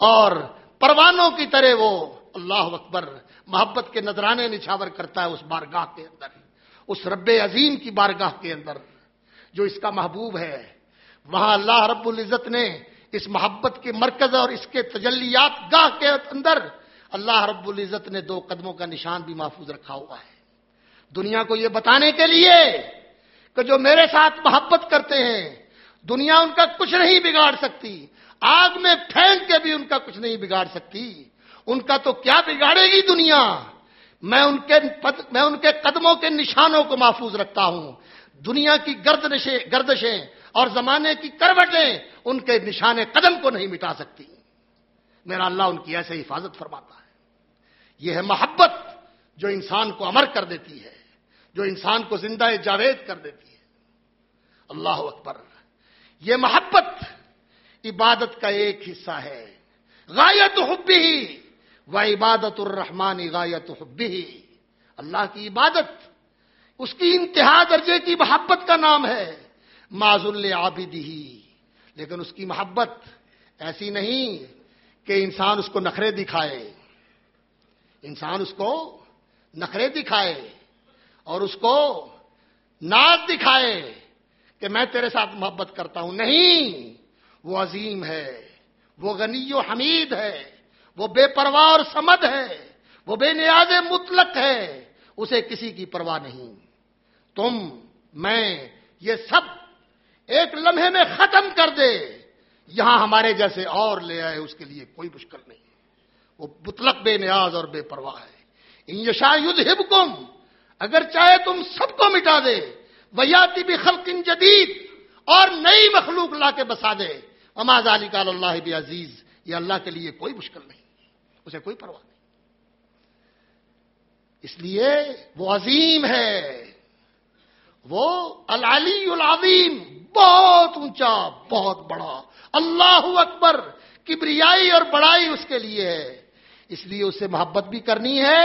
اور پروانوں کی طرح وہ اللہ اکبر محبت کے نذرانے نچھاور کرتا ہے اس بارگاہ کے اندر، اس رب عظیم کی بارگاہ کے اندر۔ جو اس کا محبوب ہے۔ وہاں اللہ رب العزت نے اس محبت کے مرکز اور اس کے تجلیات گاہ کے اندر اللہ رب العزت نے دو قدموں کا نشان بھی محفوظ رکھا ہوا ہے۔ دنیا کو یہ بتانے کے لیے کہ جو میرے ساتھ محبت کرتے ہیں، دنیا ان کا کچھ نہیں بگاڑ سکتی، آگ میں پھینک کے بھی ان کا کچھ نہیں بگاڑ سکتی۔ ان کا تو کیا بگاڑے گی دنیا؟ میں ان کے میں ان کے قدموں کے نشانوں کو محفوظ رکھتا ہوں۔ دنیا کی گردشیں گردشیں اور زمانے کی کروٹیں ان کے نشان قدم کو نہیں مٹا سکتی۔ میرا اللہ ان کی ایسے حفاظت فرماتا ہے۔ یہ ہے محبت جو انسان کو امر کر دیتی ہے، جو انسان کو زندہ جاوید کر دیتی ہے۔ اللہ اکبر۔ یہ محبت عبادت کا ایک حصہ ہے۔ غایت حبی ہی و عبادت الرحمان غایت حبی۔ اللہ کی عبادت اس کی انتہا درجے کی محبت کا نام ہے معذ العابدی لیکن اس کی محبت ایسی نہیں کہ انسان اس کو نخرے دکھائے۔ انسان اس کو نخرے دکھائے اور اس کو ناز دکھائے کہ میں تیرے ساتھ محبت کرتا ہوں۔ نہیں، وہ عظیم ہے، وہ غنی و حمید ہے، وہ بے پرواہ اور سمد ہے، وہ بے نیاز مطلق ہے، اسے کسی کی پرواہ نہیں۔ تم، میں، یہ سب ایک لمحے میں ختم کر دے۔ یہاں ہمارے جیسے اور لے آئے، اس کے لیے کوئی مشکل نہیں۔ وہ مطلق بے نیاز اور بے پرواہ ہے۔ یشا ہب کم اگر چاہے تم سب کو مٹا دے۔ ویاتی بھی خلقن جدید اور نئی مخلوق لا کے بسا دے۔ اماز علی کا اللہ بھی عزیز یہ اللہ کے لیے کوئی مشکل نہیں۔ اسے کوئی پرواہ نہیں۔ اس لیے وہ عظیم ہے۔ وہ العلی العظیم، بہت اونچا، بہت بڑا۔ اللہ اکبر، کبریائی اور بڑائی اس کے لیے ہے۔ اس لیے اسے محبت بھی کرنی ہے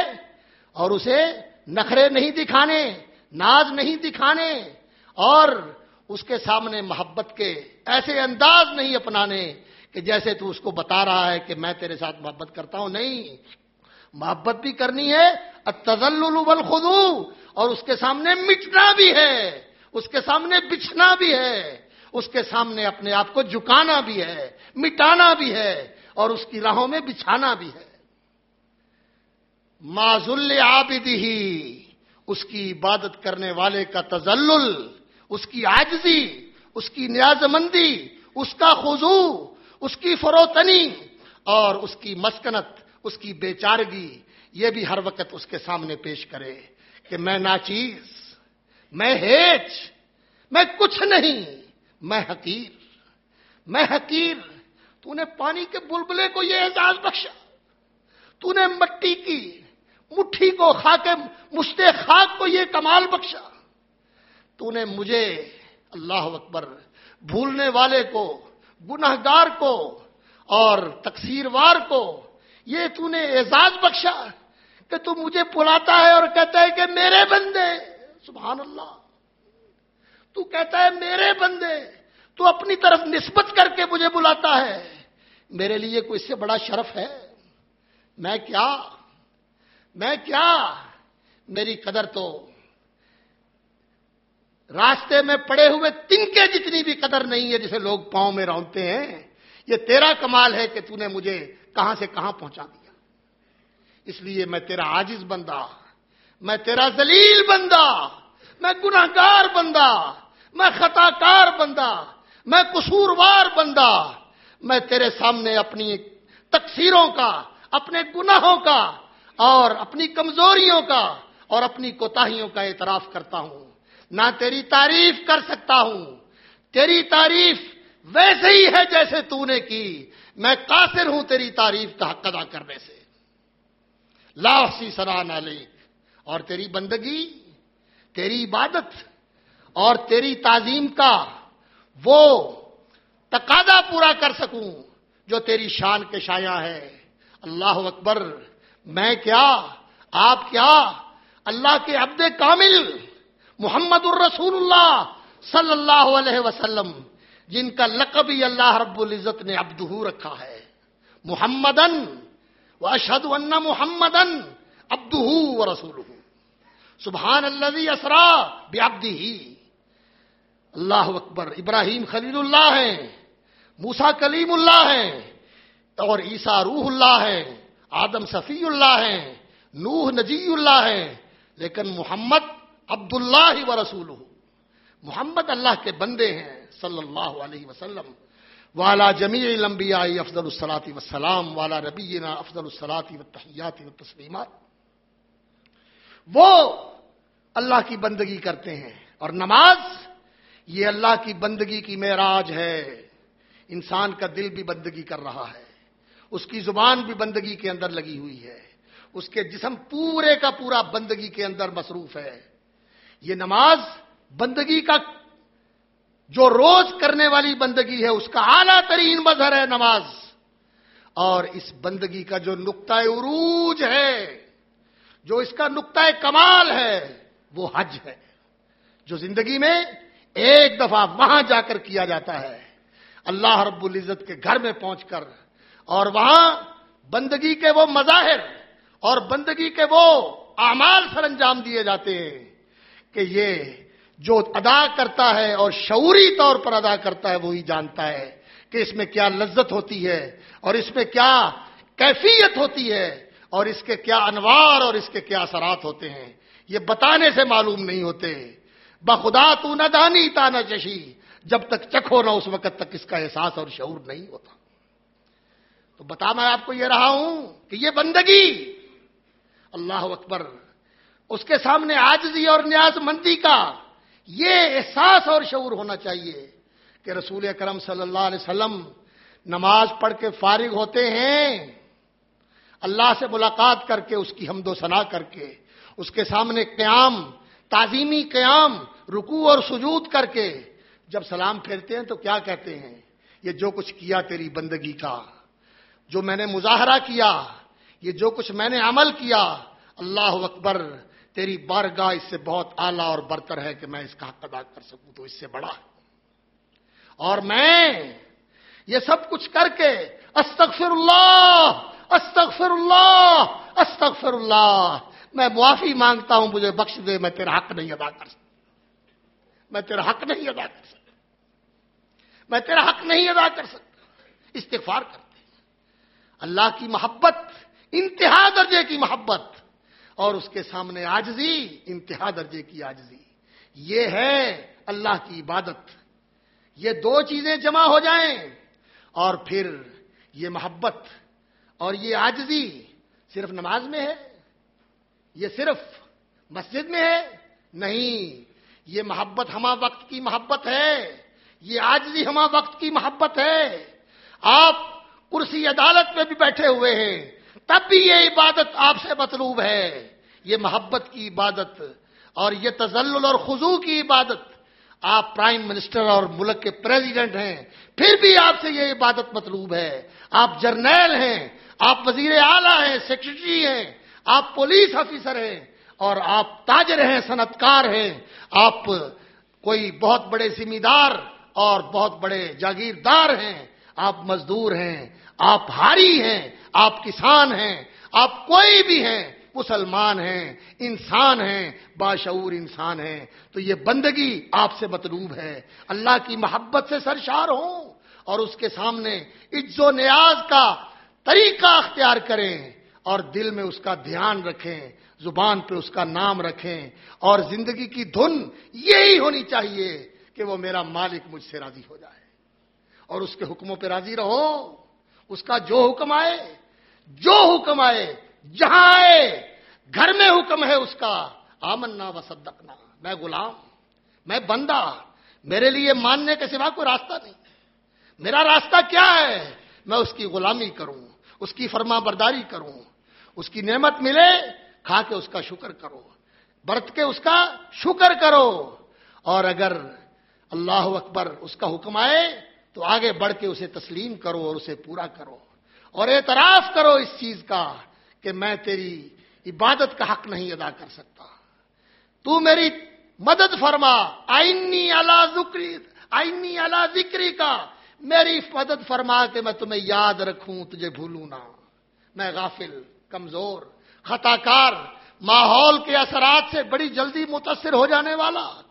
اور اسے نخرے نہیں دکھانے، ناز نہیں دکھانے اور اس کے سامنے محبت کے ایسے انداز نہیں اپنانے کہ جیسے تو اس کو بتا رہا ہے کہ میں تیرے ساتھ محبت کرتا ہوں۔ نہیں، محبت بھی کرنی ہے۔ تزل خدو اور اس کے سامنے مٹنا بھی ہے، اس کے سامنے بچھنا بھی ہے، اس کے سامنے اپنے آپ کو جھکانا بھی ہے، مٹانا بھی ہے، اور اس کی راہوں میں بچھانا بھی ہے۔ معذل عابدی ہی اس کی عبادت کرنے والے کا تزلل اس کی آجزی اس کی نیاز مندی اس کا خضو اس کی فروتنی، اور اس کی مسکنت، اس کی بیچارگی، یہ بھی ہر وقت اس کے سامنے پیش کرے۔ کہ میں ناچیز میں ہیچ، میں کچھ نہیں، میں حقیر میں حقیر۔ تو نے پانی کے بلبلے کو یہ اعزاز بخشا۔ تو نے مٹی کی مٹھی کو کھا کے مشتے خاک کو یہ کمال بخشا۔ تو نے مجھے اللہ اکبر بھولنے والے کو گناہ گار کو اور تقسیر وار کو یہ تو نے اعزاز بخشا۔ کہ تو مجھے پلاتا ہے اور کہتا ہے کہ میرے بندے، سبحان اللہ۔ تو کہتا ہے میرے بندے، تو اپنی طرف نسبت کر کے مجھے بلاتا ہے۔ میرے لیے کوئی اس سے بڑا شرف ہے؟ میں کیا؟ میں کیا؟ میری قدر تو راستے میں پڑے ہوئے تنکے جتنی بھی قدر نہیں ہے جسے لوگ پاؤں میں رونتے ہیں، یہ تیرا کمال ہے کہ تو نے مجھے کہاں سے کہاں پہنچا دیا۔ اس لیے میں تیرا عاجز بندہ، میں تیرا ذلیل بندہ، میں گناہگار بندہ، میں خطا کار بندہ، میں قصوروار بندہ، میں تیرے سامنے اپنی تقسیروں کا، اپنے گناہوں کا اور اپنی کمزوریوں کا اور اپنی کوتاہیوں کا اعتراف کرتا ہوں۔ نہ تیری تعریف کر سکتا ہوں، تیری تعریف ویسے ہی ہے جیسے تو نے کی۔ میں قاصر ہوں تیری تعریف کا حق ادا کرنے سے۔ لاسی سرا نالک اور تیری بندگی، تیری عبادت اور تیری تعظیم کا وہ تقاضا پورا کر سکوں جو تیری شان کے شایا ہے۔ اللہ اکبر، میں کیا؟ آپ کیا؟ اللہ کے عبد کامل محمد الرسول اللہ صلی اللہ علیہ وسلم، جن کا لقب ہی اللہ رب العزت نے ابدہ رکھا ہے۔ محمدن و اشد ان محمدن ابدہ و رسول سبحان اللہ اسرا بیابدی ہی اللہ اکبر ابراہیم خلیل اللہ ہیں موسا کلیم اللہ ہیں اور عیسا روح اللہ ہے. آدم صفی اللہ ہیں نوح نجی اللہ ہے. لیکن محمد عبد اللہ و رسول محمد اللہ کے بندے ہیں صلی اللہ علیہ وسلم. والا جمیع لمبیا افضل الصلاطی وسلام والا ربینا افضل الصلاطی و تحیاتی و تسلیمات وہ اللہ کی بندگی کرتے ہیں۔ اور نماز، یہ اللہ کی بندگی کی معراج ہے۔ انسان کا دل بھی بندگی کر رہا ہے۔ اس کی زبان بھی بندگی کے اندر لگی ہوئی ہے۔ اس کے جسم پورے کا پورا بندگی کے اندر مصروف ہے۔ یہ نماز بندگی کا جو روز کرنے والی بندگی ہے، اس کا اعلیٰ ترین مظہر ہے نماز۔ اور اس بندگی کا جو نقطۂ عروج ہے، جو اس کا نقطۂ کمال ہے، وہ حج ہے۔ جو زندگی میں ایک دفعہ وہاں جا کر کیا جاتا ہے، اللہ رب العزت کے گھر میں پہنچ کر۔ اور وہاں بندگی کے وہ مظاہر اور بندگی کے وہ اعمال سر انجام دیے جاتے ہیں کہ یہ جو ادا کرتا ہے اور شعوری طور پر ادا کرتا ہے وہی جانتا ہے کہ اس میں کیا لذت ہوتی ہے اور اس میں کیا کیفیت ہوتی ہے اور اس کے کیا انوار اور اس کے کیا اثرات ہوتے ہیں۔ یہ بتانے سے معلوم نہیں ہوتے۔ بخدا تو نہ دانی تا نہ چشی۔ جب تک چکھو نہ اس وقت تک اس کا احساس اور شعور نہیں ہوتا۔ تو بتا میں آپ کو یہ رہا ہوں کہ یہ بندگی، اللہ اکبر، اس کے سامنے آجزی اور نیاز مندی کا یہ احساس اور شعور ہونا چاہیے کہ رسول اکرم صلی اللہ علیہ وسلم نماز پڑھ کے فارغ ہوتے ہیں، اللہ سے ملاقات کر کے، اس کی حمد و ثنا کر کے، اس کے سامنے قیام، تعظیمی قیام رکو اور سجود کر کے جب سلام پھیرتے ہیں تو کیا کہتے ہیں؟ یہ جو کچھ کیا تیری بندگی کا، جو میں نے مظاہرہ کیا، یہ جو کچھ میں نے عمل کیا، اللہ اکبر تیری بارگاہ اس سے بہت اعلیٰ اور برتر ہے کہ میں اس کا حق ادا کر سکوں تو اس سے بڑا ہے۔ اور میں یہ سب کچھ کر کے استغفر اللہ استغفر اللہ استغفر اللہ میں معافی مانگتا ہوں، مجھے بخش دے، میں تیرا حق نہیں ادا کر سکتا۔ میں تیرا حق نہیں ادا کر سکتا۔ میں تیرا حق نہیں ادا کر سکتا۔ استغفار کرتے اللہ کی محبت، انتہا درجے کی محبت اور اس کے سامنے آجزی انتہا درجے کی آجزی یہ ہے اللہ کی عبادت۔ یہ دو چیزیں جمع ہو جائیں اور پھر یہ محبت اور یہ آجزی صرف نماز میں ہے؟ یہ صرف مسجد میں ہے؟ نہیں، یہ محبت ہما وقت کی محبت ہے۔ یہ آجزی ہما وقت کی محبت ہے۔ آپ کرسی عدالت میں بھی بیٹھے ہوئے ہیں۔ تب بھی یہ عبادت آپ سے مطلوب ہے۔ یہ محبت کی عبادت اور یہ تزل اور خضو کی عبادت۔ آپ پرائم منسٹر اور ملک کے پریزیڈنٹ ہیں، پھر بھی آپ سے یہ عبادت مطلوب ہے۔ آپ جرنیل ہیں، آپ وزیر اعلیٰ ہیں سیکرٹری ہیں، آپ پولیس آفیسر ہیں اور آپ تاجر ہیں، صنعتکار ہیں۔ آپ کوئی بہت بڑے ذمہ دار اور بہت بڑے جاگیردار ہیں۔ آپ مزدور ہیں، آپ ہاری ہیں۔ آپ کسان ہیں، آپ کوئی بھی ہیں، مسلمان ہیں، انسان ہیں، باشعور انسان ہیں، تو یہ بندگی آپ سے مطلوب ہے۔ اللہ کی محبت سے سرشار ہوں اور اس کے سامنے عز و نیاز کا طریقہ اختیار کریں اور دل میں اس کا دھیان رکھیں، زبان پہ اس کا نام رکھیں اور زندگی کی دھن یہی ہونی چاہیے کہ وہ میرا مالک مجھ سے راضی ہو جائے اور اس کے حکموں پہ راضی رہو، اس کا جو حکم آئے جو حکم آئے، جہاں آئے، گھر میں حکم ہے اس کا، آمنا و صدقنا۔ میں غلام، میں بندہ، میرے لیے ماننے کے سوا کوئی راستہ نہیں۔ میرا راستہ کیا ہے؟ میں اس کی غلامی کروں، اس کی فرما برداری کروں، اس کی نعمت ملے، کھا کے اس کا شکر کرو، برت کے اس کا شکر کرو۔ اور اگر اللہ اکبر اس کا حکم آئے، تو آگے بڑھ کے اسے تسلیم کرو اور اسے پورا کرو۔ اور اعتراف کرو اس چیز کا کہ میں تیری عبادت کا حق نہیں ادا کر سکتا۔ تو میری مدد فرما۔ آئنی اللہ ذکری آئنی اللہ ذکری کا۔ میری مدد فرما کے میں تمہیں یاد رکھوں، تجھے بھولوں نہ۔ میں غافل، کمزور خطا کار ماحول کے اثرات سے بڑی جلدی متاثر ہو جانے والا۔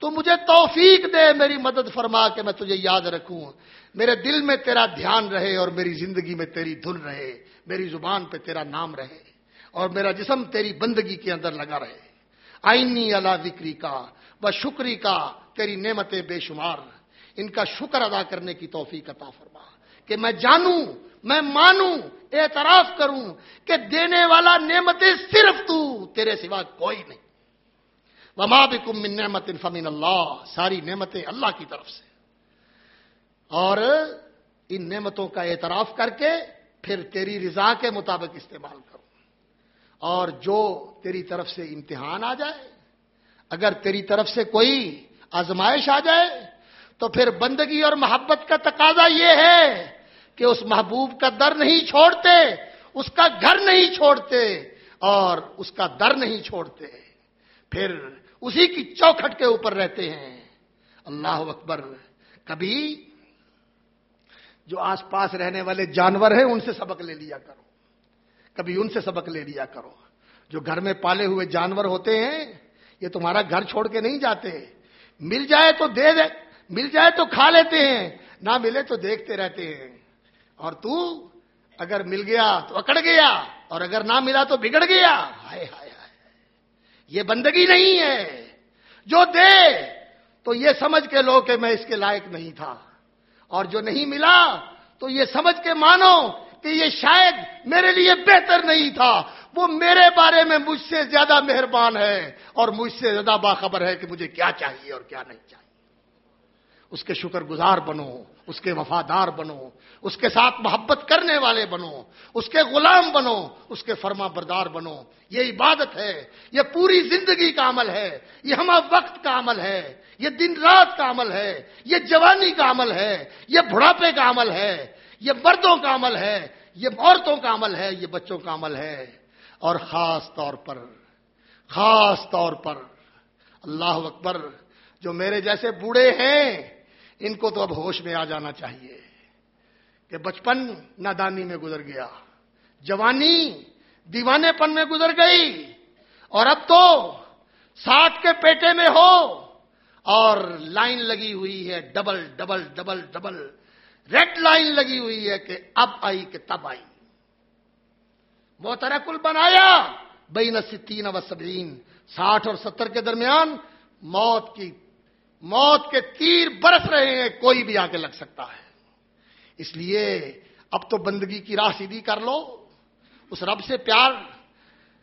تو مجھے توفیق دے، میری مدد فرما کے میں تجھے یاد رکھوں۔ میرے دل میں تیرا دھیان رہے اور میری زندگی میں تیری دھن رہے، میری زبان پہ تیرا نام رہے اور میرا جسم تیری بندگی کے اندر لگا رہے۔ آئینی اللہ ذکری کا و شکری کا تیری نعمتیں بے شمار۔ ان کا شکر ادا کرنے کی توفیق عطا فرما۔ کہ میں جانوں، میں مانوں، اعتراف کروں کہ دینے والا نعمتیں صرف تو تیرے سوا کوئی نہیں۔ وما بکم من نعمت فمن اللہ ساری نعمتیں اللہ کی طرف سے. اور ان نعمتوں کا اعتراف کر کے پھر تیری رضا کے مطابق استعمال کروں اور جو تیری طرف سے امتحان آ جائے، اگر تیری طرف سے کوئی آزمائش آ جائے، تو پھر بندگی اور محبت کا تقاضا یہ ہے کہ اس محبوب کا در نہیں چھوڑتے، اس کا گھر نہیں چھوڑتے، اور اس کا در نہیں چھوڑتے۔ پھر اسی کی چوکھٹ کے اوپر رہتے ہیں۔ اللہ اکبر۔ کبھی جو آس پاس رہنے والے جانور ہیں، ان سے سبق لے لیا کرو۔ کبھی ان سے سبق لے لیا کرو۔ جو گھر میں پالے ہوئے جانور ہوتے ہیں، یہ تمہارا گھر چھوڑ کے نہیں جاتے۔ مل جائے تو دے دے، مل جائے تو کھا لیتے ہیں۔ نہ ملے تو دیکھتے رہتے ہیں۔ اور تو اگر مل گیا تو اکڑ گیا، اور اگر نہ ملا تو بگڑ گیا۔ ہائے ہائے۔ ہائے یہ بندگی نہیں ہے۔ جو دے، تو یہ سمجھ کے لو کہ میں اس کے لائق نہیں تھا۔ اور جو نہیں ملا، تو یہ سمجھ کے مانو کہ یہ شاید میرے لیے بہتر نہیں تھا۔ وہ میرے بارے میں مجھ سے زیادہ مہربان ہے اور مجھ سے زیادہ باخبر ہے کہ مجھے کیا چاہیے اور کیا نہیں چاہیے۔ اس کے شکر گزار بنو، اس کے وفادار بنو، اس کے ساتھ محبت کرنے والے بنو، اس کے غلام بنو، اس کے فرما بردار بنو۔ یہ عبادت ہے، یہ پوری زندگی کا عمل ہے، یہ ہم وقت کا عمل ہے، یہ دن رات کا عمل ہے، یہ جوانی کا عمل ہے، یہ بڑھاپے کا عمل ہے، یہ مردوں کا عمل ہے، یہ عورتوں کا عمل ہے، یہ بچوں کا عمل ہے۔ اور خاص طور پر، خاص طور پر، اللہ اکبر، جو میرے جیسے بوڑھے ہیں ان کو تو اب ہوش میں آ جانا چاہیے کہ بچپن نادانی میں گزر گیا، جوانی دیوانے پن میں گزر گئی، اور اب تو ساٹھ کے پیٹے میں ہو، اور لائن لگی ہوئی ہے double double double double, red line لگی ہوئی ہے کہ اب آئی کہ تب آئی۔ وہ کل بنایا، بین ستین و سبرین ساٹھ اور ستر کے درمیان موت کی موت کے تیر برس رہے ہیں، کوئی بھی آ کے لگ سکتا ہے۔ اس لیے اب تو بندگی کی راہ سیدھی کر لو، اس رب سے پیار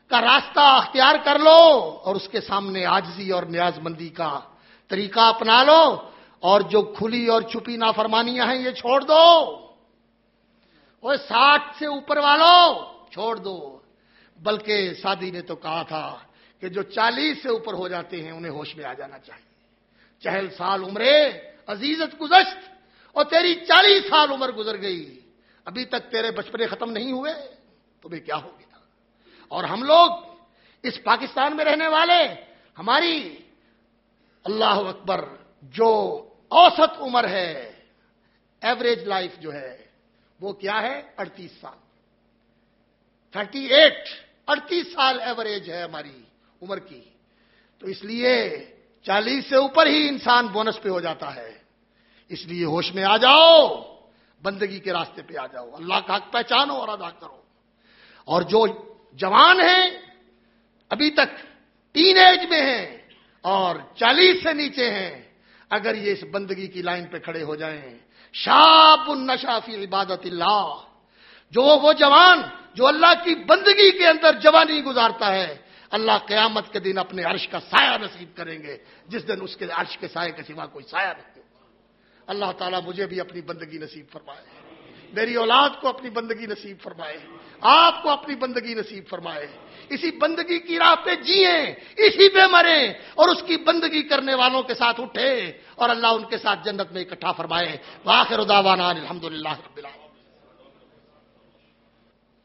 کا راستہ اختیار کر لو اور اس کے سامنے آجزی اور نیاز مندی کا طریقہ اپنا لو اور جو کھلی اور چھپی نافرمانیاں ہیں یہ چھوڑ دو۔ وہ ساٹھ سے اوپر والوں، چھوڑ دو۔ بلکہ سادی نے تو کہا تھا کہ جو چالیس سے اوپر ہو جاتے ہیں، انہیں ہوش میں آ جانا چاہیے۔ چہل سال عمرے، عزیزت گزشت، اور تیری چالیس سال عمر گزر گئی۔ ابھی تک تیرے بچپنے ختم نہیں ہوئے، تمہیں کیا ہو گیا؟ اور ہم لوگ اس پاکستان میں رہنے والے، ہماری اللہ اکبر جو اوسط عمر ہے ایوریج لائف جو ہے، وہ کیا ہے؟ اڑتیس سال۔ تھرٹی ایٹ اڑتیس سال ایوریج ہے ہماری عمر کی۔ تو اس لیے چالیس سے اوپر ہی انسان بونس پہ ہو جاتا ہے۔ اس لیے ہوش میں آ جاؤ، بندگی کے راستے پہ آ جاؤ۔ اللہ کا حق پہچانو اور ادا کرو۔ اور جو جوان ہیں، ابھی تک ٹین ایج میں ہیں اور چالیس سے نیچے ہیں، اگر یہ اس بندگی کی لائن پہ کھڑے ہو جائیں۔ شاپ النشافی عبادت اللہ۔ جو وہ جوان، جو اللہ کی بندگی کے اندر جوانی گزارتا ہے اللہ قیامت کے دن اپنے عرش کا سایہ نصیب کریں گے۔ جس دن اس کے عرش کے سائے کے سوا کوئی سایہ نہیں ہوگا۔ اللہ تعالیٰ مجھے بھی اپنی بندگی نصیب فرمائے۔ میری اولاد کو اپنی بندگی نصیب فرمائے۔ آپ کو اپنی بندگی نصیب فرمائے۔ اسی بندگی کی راہ پہ جیے اسی پہ مرے اور اس کی بندگی کرنے والوں کے ساتھ اٹھے اور اللہ ان کے ساتھ جنت میں اکٹھا فرمائے۔ واخر الحمد للہ رب العالمین۔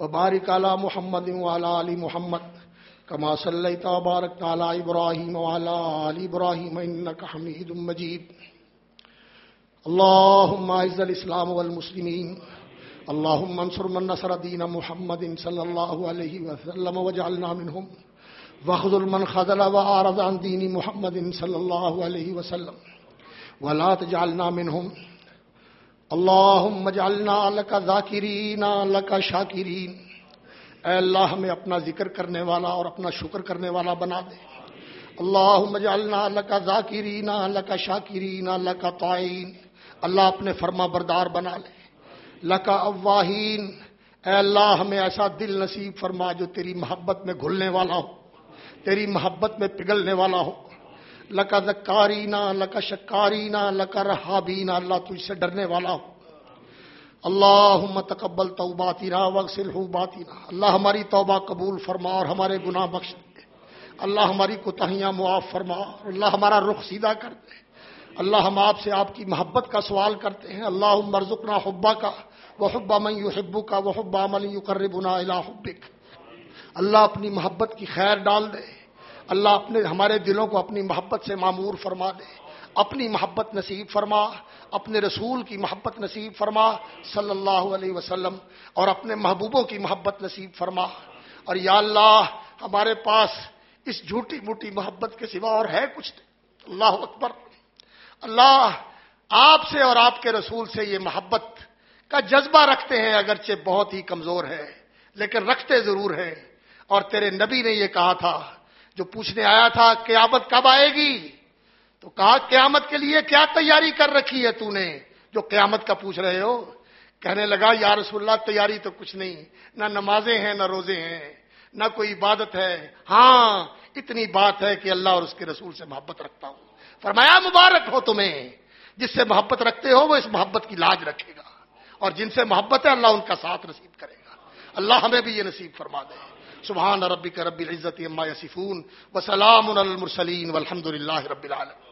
وبارك على محمد وعلى آل محمد كما صليت وباركت على إبراهيم وعلى آل إبراهيم إنك حميد مجيد. اللهم أعز الإسلام والمسلمين. اللهم انصر من نصر دين محمد صلى الله عليه وسلم واجعلنا منهم. واخذل من خذل وأعرض عن دين محمد صلى الله عليه وسلم. ولا تجعلنا منهم. اللهم اجعلنا لك ذاکرین لك شاکرین۔ اے اللہ، ہمیں اپنا ذکر کرنے والا اور اپنا شکر کرنے والا بنا دے۔ اللہم اجعلنا لك ذاکرین لك شاکرین لك طائعین۔ اللہ اپنے فرما بردار بنا لے۔ لکا اواہین اے اللہ، ہمیں ایسا دل نصیب فرما جو تیری محبت میں گھلنے والا ہو، تیری محبت میں پگھلنے والا ہو۔ لکا ذکارینا لکا شکارینا لکا رحابینا اللہ تجھ سے ڈرنے والا ہو اللہ تقبل توباتینا وغسل باتینا اللہ ہماری توبہ قبول فرما اور ہمارے گناہ بخش دے۔ اللہ ہماری کوتاہیاں معاف فرما اور اللہ ہمارا رخ سیدھا کر دے۔ اللہ ہم آپ سے آپ کی محبت کا سوال کرتے ہیں۔ اللہ مرزقنا حبا کا وہ حبا من یحبو کا وہ حبا من یقربنا الى حبک۔ اللہ اپنی محبت کی خیر ڈال دے۔ اللہ اپنے ہمارے دلوں کو اپنی محبت سے معمور فرما دے، اپنی محبت نصیب فرما، اپنے رسول کی محبت نصیب فرما صلی اللہ علیہ وسلم، اور اپنے محبوبوں کی محبت نصیب فرما۔ اور یا اللہ، ہمارے پاس اس جھوٹی موٹی محبت کے سوا اور ہے کچھ؟ نہیں اللہ اکبر۔ اللہ، آپ سے اور آپ کے رسول سے یہ محبت کا جذبہ رکھتے ہیں، اگرچہ بہت ہی کمزور ہے، لیکن رکھتے ضرور ہیں۔ اور تیرے نبی نے یہ کہا تھا جو پوچھنے آیا تھا قیامت کب آئے گی، تو کہا قیامت کے لیے کیا تیاری کر رکھی ہے تو نے؟ جو قیامت کا پوچھ رہے ہو، کہنے لگا، یا رسول اللہ، تیاری تو کچھ نہیں، نہ نمازیں ہیں، نہ روزے ہیں، نہ کوئی عبادت ہے۔ ہاں اتنی بات ہے کہ اللہ اور اس کے رسول سے محبت رکھتا ہوں۔ فرمایا، مبارک ہو تمہیں، جس سے محبت رکھتے ہو، وہ اس محبت کی لاج رکھے گا۔ اور جن سے محبت ہے، اللہ ان کا ساتھ نصیب کرے گا۔ اللہ ہمیں بھی یہ نصیب فرما دے۔ سبحان ربک رب العزت عما یسفون وسلام المرسلین والحمد للہ رب العالمین